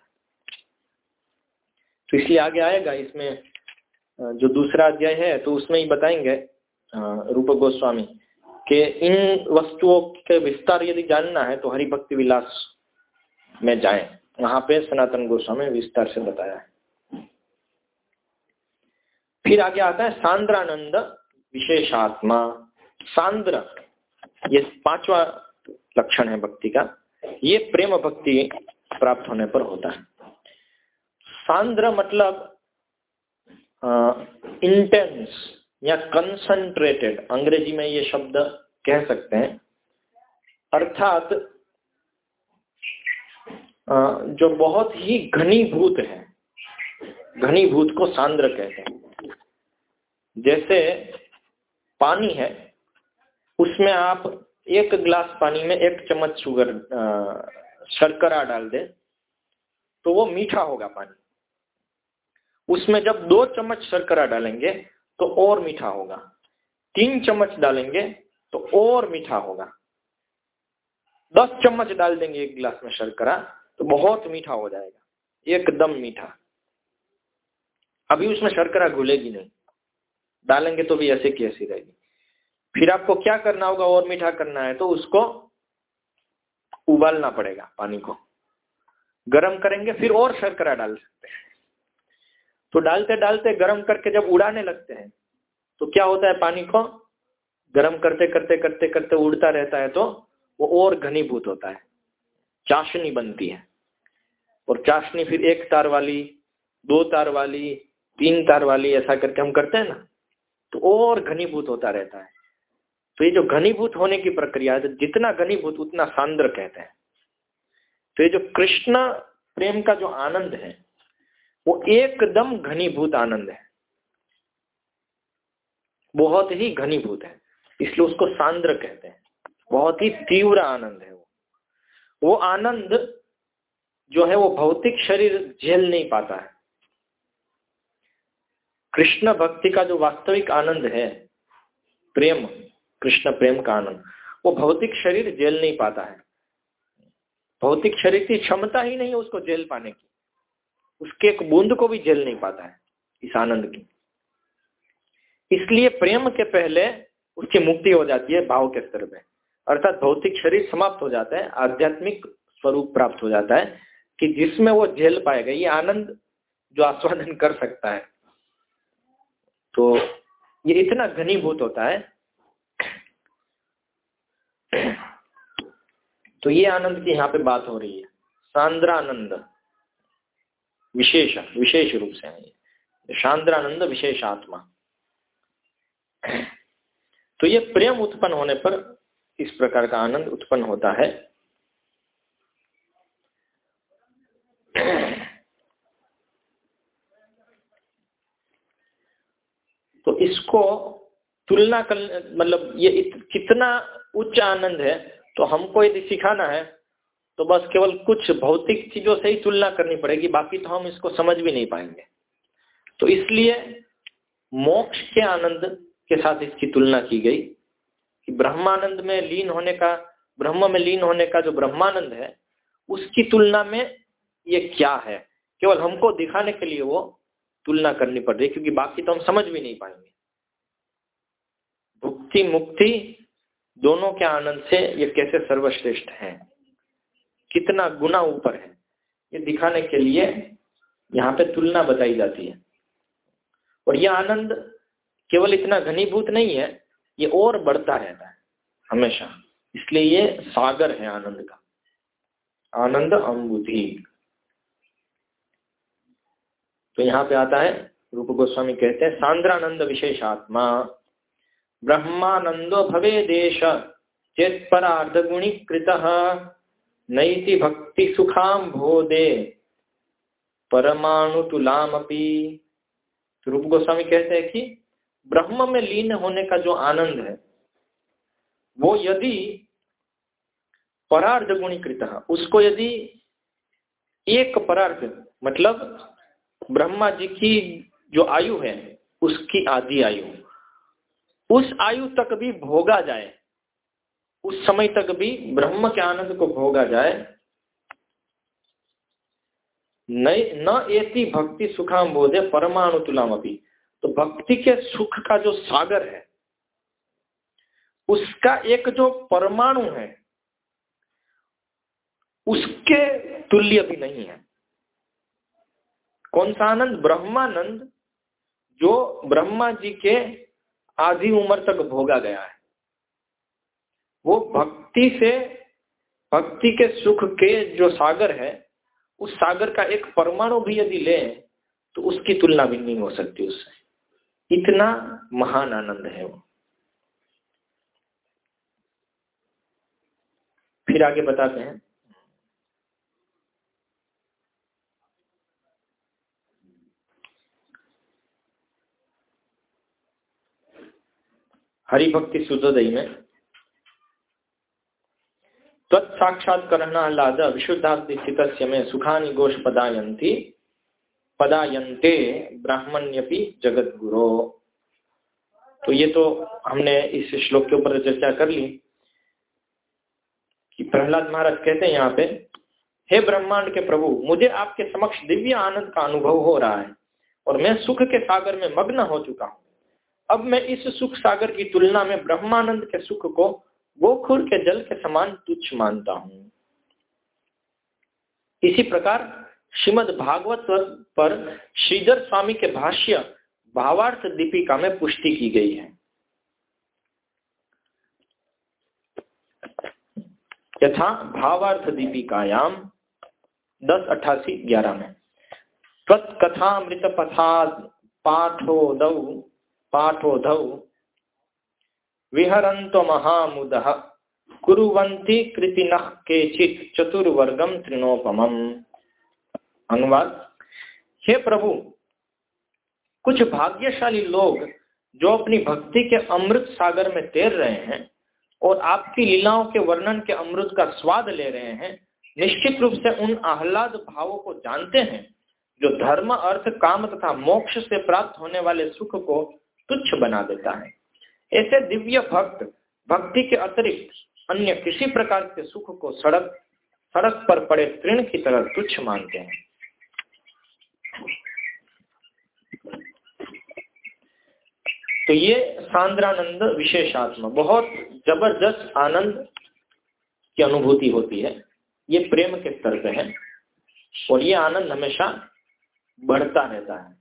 तो इसलिए आगे आएगा, इसमें जो दूसरा अध्याय है तो उसमें ही बताएँगे रूप गोस्वामी, के इन वस्तुओं के विस्तार यदि जानना है तो हरिभक्ति विलास में जाएँ। वहाँ पे सनातन गोस्वामी विस्तार से बताया। है फिर आगे आता है सांद्रानंद विशेषात्मा। सांद्र, ये पांचवा लक्षण है भक्ति का। ये प्रेम भक्ति प्राप्त होने पर होता है। सांद्र मतलब इंटेंस या कंसंट्रेटेड अंग्रेज़ी में ये शब्द कह सकते हैं। अर्थात जो बहुत ही घनीभूत है। घनीभूत को सांद्र कहते हैं। जैसे पानी है, उसमें आप एक गिलास पानी में एक चम्मच शुगर शर्करा डाल दे तो वो मीठा होगा पानी। उसमें जब दो चम्मच शर्करा डालेंगे तो और मीठा होगा। तीन चम्मच डालेंगे तो और मीठा होगा। दस चम्मच डाल देंगे एक गिलास में शर्करा तो बहुत मीठा हो जाएगा। एकदम मीठा। अभी उसमें शर्करा घुलेगी नहीं। डालेंगे तो भी ऐसे की ऐसी रहेगी। फिर आपको क्या करना होगा, और मीठा करना है तो उसको उबालना पड़ेगा पानी को। गर्म करेंगे, फिर और शर्करा डाल सकते हैं। तो डालते डालते गर्म करके जब उड़ाने लगते हैं तो क्या होता है पानी को? गरम करते करते करते करते उड़ता रहता है तो वो और घनीभूत होता है। चाशनी बनती है। और चाशनी फिर एक तार वाली, दो तार वाली, तीन तार वाली ऐसा करके हम करते हैं ना तो और घनीभूत होता रहता है। तो ये जो घनीभूत होने की प्रक्रिया है जितना घनीभूत उतना सांद्र कहते हैं। तो ये जो कृष्ण प्रेम का जो आनंद है, वो एकदम घनीभूत आनंद है। बहुत ही घनीभूत है, इसलिए उसको सांद्र कहते हैं। बहुत ही तीव्र आनंद है वो आनंद जो है वो भौतिक शरीर झेल नहीं पाता है। कृष्ण भक्ति का जो वास्तविक आनंद है, प्रेम, कृष्ण प्रेम का आनंद, वो भौतिक शरीर झेल नहीं पाता है। भौतिक शरीर की क्षमता ही नहीं है उसको झेल पाने की। उसके एक बूंद को भी झेल नहीं पाता है इस आनंद की। इसलिए प्रेम के पहले उसकी मुक्ति हो जाती है भाव के स्तर में अर्थात भौतिक शरीर समाप्त हो जाता है, आध्यात्मिक स्वरूप प्राप्त हो जाता है, कि जिसमें वो झेल पाएगा, ये आनंद जो आस्वादन कर सकता है। तो ये इतना घनीभूत होता है। तो ये आनंद की यहाँ पे बात हो रही है। सांद्रानंद विशेष विशेष रूप से है सांद्रानंद, विशेष आत्मा। तो ये प्रेम उत्पन्न होने पर इस प्रकार का आनंद उत्पन्न होता है। तो इसको तुलना कर मतलब ये कितना उच्च आनंद है तो हमको यदि सिखाना है तो बस केवल कुछ भौतिक चीज़ों से ही तुलना करनी पड़ेगी, बाकी तो हम इसको समझ भी नहीं पाएँगे। तो इसलिए मोक्ष के आनंद के साथ इसकी तुलना की गई। कि ब्रह्मानंद में लीन होने का, ब्रह्म में लीन होने का जो ब्रह्मानंद है, उसकी तुलना में ये क्या है? केवल हमको दिखाने के लिए वो तुलना करनी पड़ रही क्योंकि बाकी तो हम समझ भी नहीं पाएँगे। भुक्ति, मुक्ति, दोनों के आनंद से ये कैसे सर्वश्रेष्ठ है? कितना गुना ऊपर है? ये दिखाने के लिए यहाँ पे तुलना बताई जाती है। और यह आनंद केवल इतना घनीभूत नहीं है ये और बढ़ता रहता है, हमेशा। इसलिए ये सागर है आनंद का। आनंद अम्बुधि। तो यहाँ पे आता है, रूप गोस्वामी कहते हैं, सांद्रानंद विशेषात्मा ब्रह्मानंदो भवे देश, चेत परार्ध गुणीकृत नैति भक्ति सुखाम भोदे। परमाणु तुलाम तो रूप गोस्वामी कहते हैं कि ब्रह्म में लीन होने का जो आनंद है, वो यदि परार्ध गुणीकृत उसको यदि एक परार्थ मतलब ब्रह्मा जी की जो आयु है, उसकी आधी आयु, उस आयु तक भी भोगा जाए, उस समय तक भी ब्रह्म के आनंद को भोगा जाए न एति भक्ति सुखाम बोधे परमाणु तुलाम अभी तो भक्ति के सुख का जो सागर है, उसका एक जो परमाणु है, उसके तुल्य भी नहीं है। कौन सा आनंद? ब्रह्मानंद, जो ब्रह्मा जी के आधी उम्र तक भोगा गया है। वो भक्ति से, भक्ति के सुख के जो सागर है, उस सागर का एक परमाणु भी यदि ले तो उसकी तुलना भी नहीं हो सकती उससे। इतना महान आनंद है वो। फिर आगे बताते हैं। हरिभक्ति सुधोदय में तत्साक्षात्करणाह्लाद विशुद्धाब्दि स्थित में सुखानि घोष पदायंती पदायंते ब्राह्मण्यपि जगत गुरो तो ये तो हमने इस श्लोक के ऊपर चर्चा कर ली कि प्रहलाद महाराज कहते हैं यहाँ पे, हे ब्रह्मांड के प्रभु, मुझे आपके समक्ष दिव्य आनंद का अनुभव हो रहा है और मैं सुख के सागर में मग्न हो चुका हूँ। अब मैं इस सुख सागर की तुलना में ब्रह्मानंद के सुख को गोखुर के जल के समान तुच्छ मानता हूँ। इसी प्रकार श्रीमद भागवत पर श्रीधर स्वामी के भाष्य भावार्थ दीपिका में पुष्टि की गई है। यथा भावार्थ दीपिकायाम दस अठासी ग्यारह में। तत्कथामृत पथा पाठो दऊ पाठोधौ विहरन्तो महामुदः। कुरुवन्ति कृतिनः केचित चतुर्वर्गम त्रिनोपमम अनुवाद। हे प्रभु, कुछ भाग्यशाली लोग जो अपनी भक्ति के अमृत सागर में तैर रहे हैं और आपकी लीलाओं के वर्णन के अमृत का स्वाद ले रहे हैं, निश्चित रूप से उन आह्लाद भावों को जानते हैं जो धर्म, अर्थ, काम तथा मोक्ष से प्राप्त होने वाले सुख को तुच्छ बना देता है। ऐसे दिव्य भक्त, भक्ति के अतिरिक्त अन्य किसी प्रकार के सुख को सड़क सड़क पर पड़े तृण की तरह तुच्छ मानते हैं। तो ये सांद्रानंद विशेषात्मा बहुत ज़बरदस्त आनंद की अनुभूति होती है। ये प्रेम के स्तर पे है और ये आनंद हमेशा बढ़ता रहता है।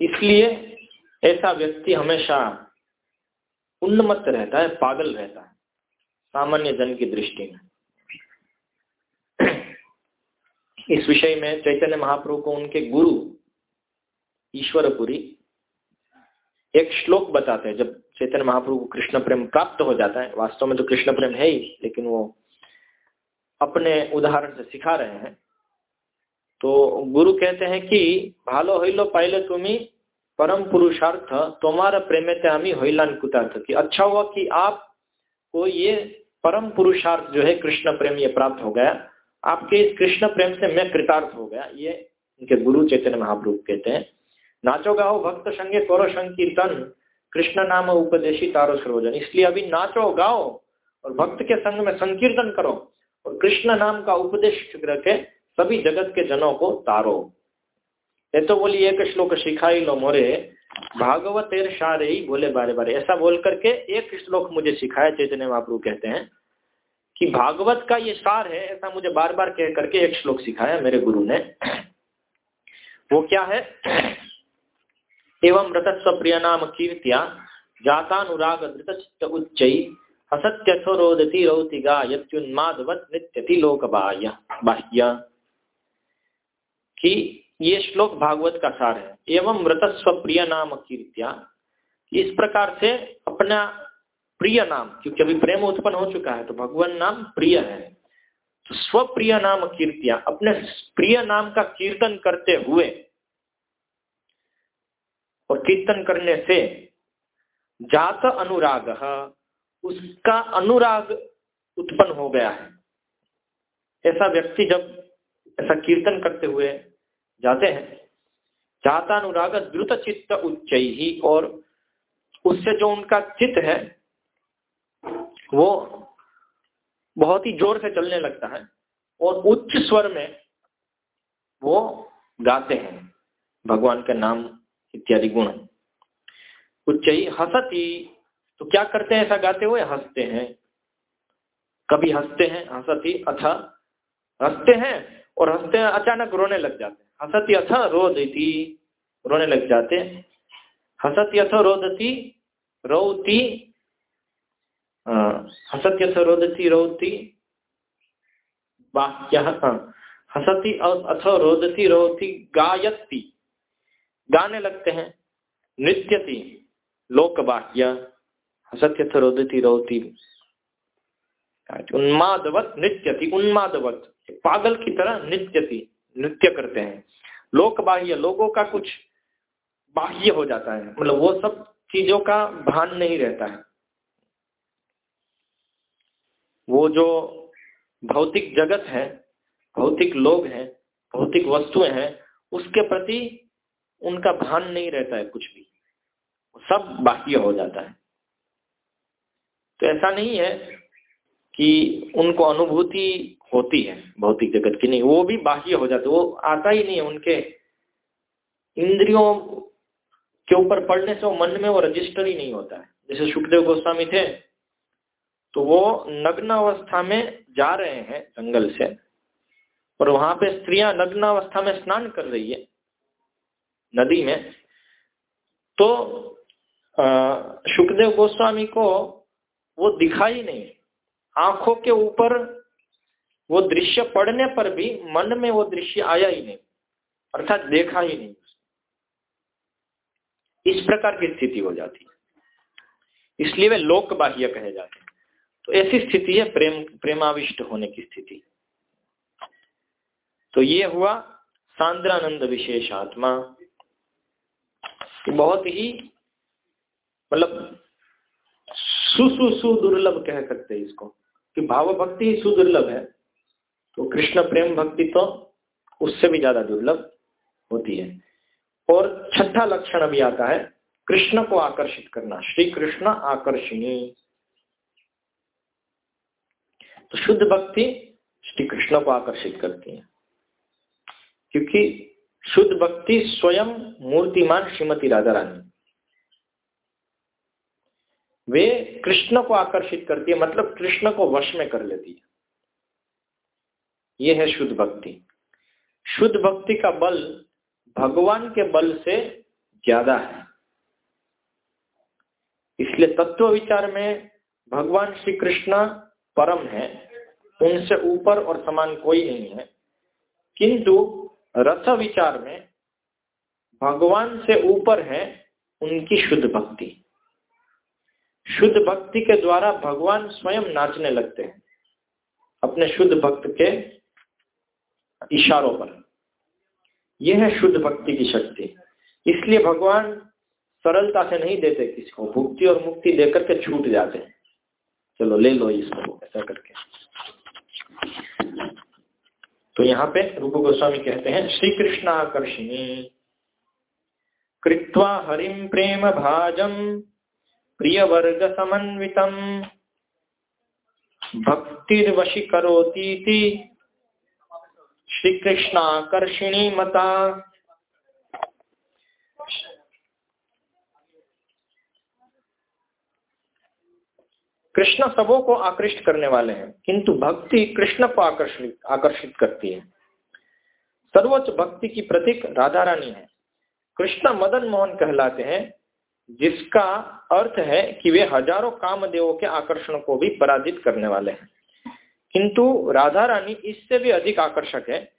इसलिए ऐसा व्यक्ति हमेशा उन्मत्त रहता है, पागल रहता है, सामान्य जन की दृष्टि में। इस विषय में चैतन्य महाप्रभु को उनके गुरु ईश्वरपुरी एक श्लोक बताते हैं, जब चैतन्य महाप्रभु को कृष्ण प्रेम प्राप्त हो जाता है, वास्तव में तो कृष्ण प्रेम है ही, लेकिन वो अपने उदाहरण से सिखा रहे हैं। तो गुरु कहते हैं कि, भालो हिलो पहले तुम्हें परम पुरुषार्थ तुम्हारा प्रेमे हमी होइलान कुतार्थ की अच्छा हुआ कि आप को ये परम पुरुषार्थ जो है कृष्ण प्रेम ये प्राप्त हो गया। आपके इस कृष्ण प्रेम से मैं कृतार्थ हो गया। ये उनके गुरु चैतन्य महाप्रभु कहते हैं। नाचो गाओ भक्त संगे करो संकीर्तन, कृष्ण नाम उपदेशी तारो सरोजन इसलिए अभी नाचो, गाओ और भक्त के संग में संकीर्तन करो और कृष्ण नाम का उपदेश करके सभी जगत के जनों को तारो। ये तो बोली, एक श्लोक सिखाई लो मोरे, भागवत सारे ही बोले बारे बारे। ऐसा बोल करके एक श्लोक मुझे सिखाया, चैतन्य महाप्रभु कहते हैं कि भागवत का ये सार है, ऐसा मुझे बार बार कह करके एक श्लोक सिखाया मेरे गुरु ने। वो क्या है? एवं रतस्व प्रिय नाम कीर्तिया जातानुराग धृत उच्च असत्यथो रोदती रौतिगा यत्युन्मादवत नित्यति लोक बाह्य। कि ये श्लोक भागवत का सार है। एवं मृत स्वप्रिय नाम कीर्तिया, इस प्रकार से अपना प्रिय नाम, क्योंकि अभी प्रेम उत्पन्न हो चुका है तो भगवान नाम प्रिय है। तो स्वप्रिय नाम कीर्तिया, अपने प्रिय नाम का कीर्तन करते हुए और कीर्तन करने से जात अनुराग, उसका अनुराग उत्पन्न हो गया है। ऐसा व्यक्ति जब ऐसा कीर्तन करते हुए जाते हैं, जाता अनुराग द्रुत चित्त उच्च ही और उससे जो उनका चित्त है, वो बहुत ही ज़ोर से चलने लगता है, और उच्च स्वर में वो गाते हैं। भगवान के नाम इत्यादि गुण उच्च हसती तो क्या करते हैं ऐसा गाते हुए? हँसते हैं। कभी हँसते हैं, हंसती, अथा, हँसते हैं और हँसते हैं, अचानक रोने लग जाते हैं। हंसती, अथ, रोदती, रोने लग जाते हैं। हंसती, अथ, रोदती, रोती हसत्यथ रोदती, रोती, वाक्य हसती अथ, रोदती, रोती, गायती। गाने लगते हैं। नृत्यति लोक वाक्य हसत्यथ रोदती रोती। उन्मादवत नृत्यति, उन्मादवत। पागल की तरह नृत्यति, नृत्य करते हैं। लोक बाह्य लोगों का कुछ बाह्य हो जाता है। मतलब वो सब चीज़ों का भान नहीं रहता है। वो जो भौतिक जगत है, भौतिक लोग हैं, भौतिक वस्तुएँ हैं, उसके प्रति उनका भान नहीं रहता है कुछ भी। सब बाह्य हो जाता है। तो ऐसा नहीं है कि उनको अनुभूति होती है भौतिक जगत की, नहीं, वो भी बाह्य हो जाते वो आता ही नहीं है उनके। इंद्रियों के ऊपर पढ़ने से वो मन में वो रजिस्टर ही नहीं होता है। जैसे सुखदेव गोस्वामी थे तो वो नग्न अवस्था में जा रहे हैं जंगल से, और वहाँ पे स्त्रियाँ नग्न अवस्था में स्नान कर रही है। नदी में तो सुखदेव गोस्वामी को वो दिखाई नहीं। आँखों के ऊपर वो दृश्य पड़ने पर भी मन में वो दृश्य आया ही नहीं, अर्थात देखा ही नहीं इस प्रकार की स्थिति हो जाती है। इसलिए वे लोक बाह्य कहे जाते हैं। तो ऐसी स्थिति है, प्रेम, प्रेमाविष्ट होने की स्थिति। तो ये हुआ सांद्रानंद विशेष आत्मा बहुत ही मतलब सुसु दुर्लभ कह सकते हैं इसको। कि भाव भक्ति ही सुदुर्लभ है तो कृष्ण प्रेम भक्ति तो उससे भी ज़्यादा दुर्लभ होती है। और छठा लक्षण भी आता है, कृष्ण को आकर्षित करना श्री कृष्ण आकर्षणी। तो शुद्ध भक्ति श्री कृष्ण को आकर्षित करती है, क्योंकि शुद्ध भक्ति स्वयं मूर्तिमान श्रीमती राधा रानी वे कृष्ण को आकर्षित करती है मतलब कृष्ण को वश में कर लेती है। यह है शुद्ध भक्ति। शुद्ध भक्ति का बल भगवान के बल से ज़्यादा है। इसलिए तत्व विचार में भगवान श्री कृष्ण परम है, उनसे ऊपर और समान कोई नहीं है। किंतु रथ विचार में भगवान से ऊपर है उनकी शुद्ध भक्ति। शुद्ध भक्ति के द्वारा भगवान स्वयं नाचने लगते हैं, अपने शुद्ध भक्त के इशारों पर। यह है शुद्ध भक्ति की शक्ति। इसलिए भगवान सरलता से नहीं देते किसी को। भुक्ति और मुक्ति देकर के छूट जाते हैं। चलो ले लो इसको ऐसा करके। तो यहाँ पे रूप गोस्वामी कहते हैं श्री कृष्ण आकर्षिणी कृत्वा हरिम प्रेम भाजम प्रिय वर्ग समन्वितम भक्तिर्वशी करोती श्री कृष्ण आकर्षिणी मता। कृष्ण सबों को आकृष्ट करने वाले हैं, किंतु भक्ति कृष्ण को आकर्षित आकर्षित करती है। सर्वोच्च भक्ति की प्रतीक राधा रानी है। कृष्ण मदन मोहन कहलाते हैं, जिसका अर्थ है कि वे हज़ारों कामदेवों के आकर्षण को भी पराजित करने वाले हैं। किंतु राधा रानी इससे भी अधिक आकर्षक है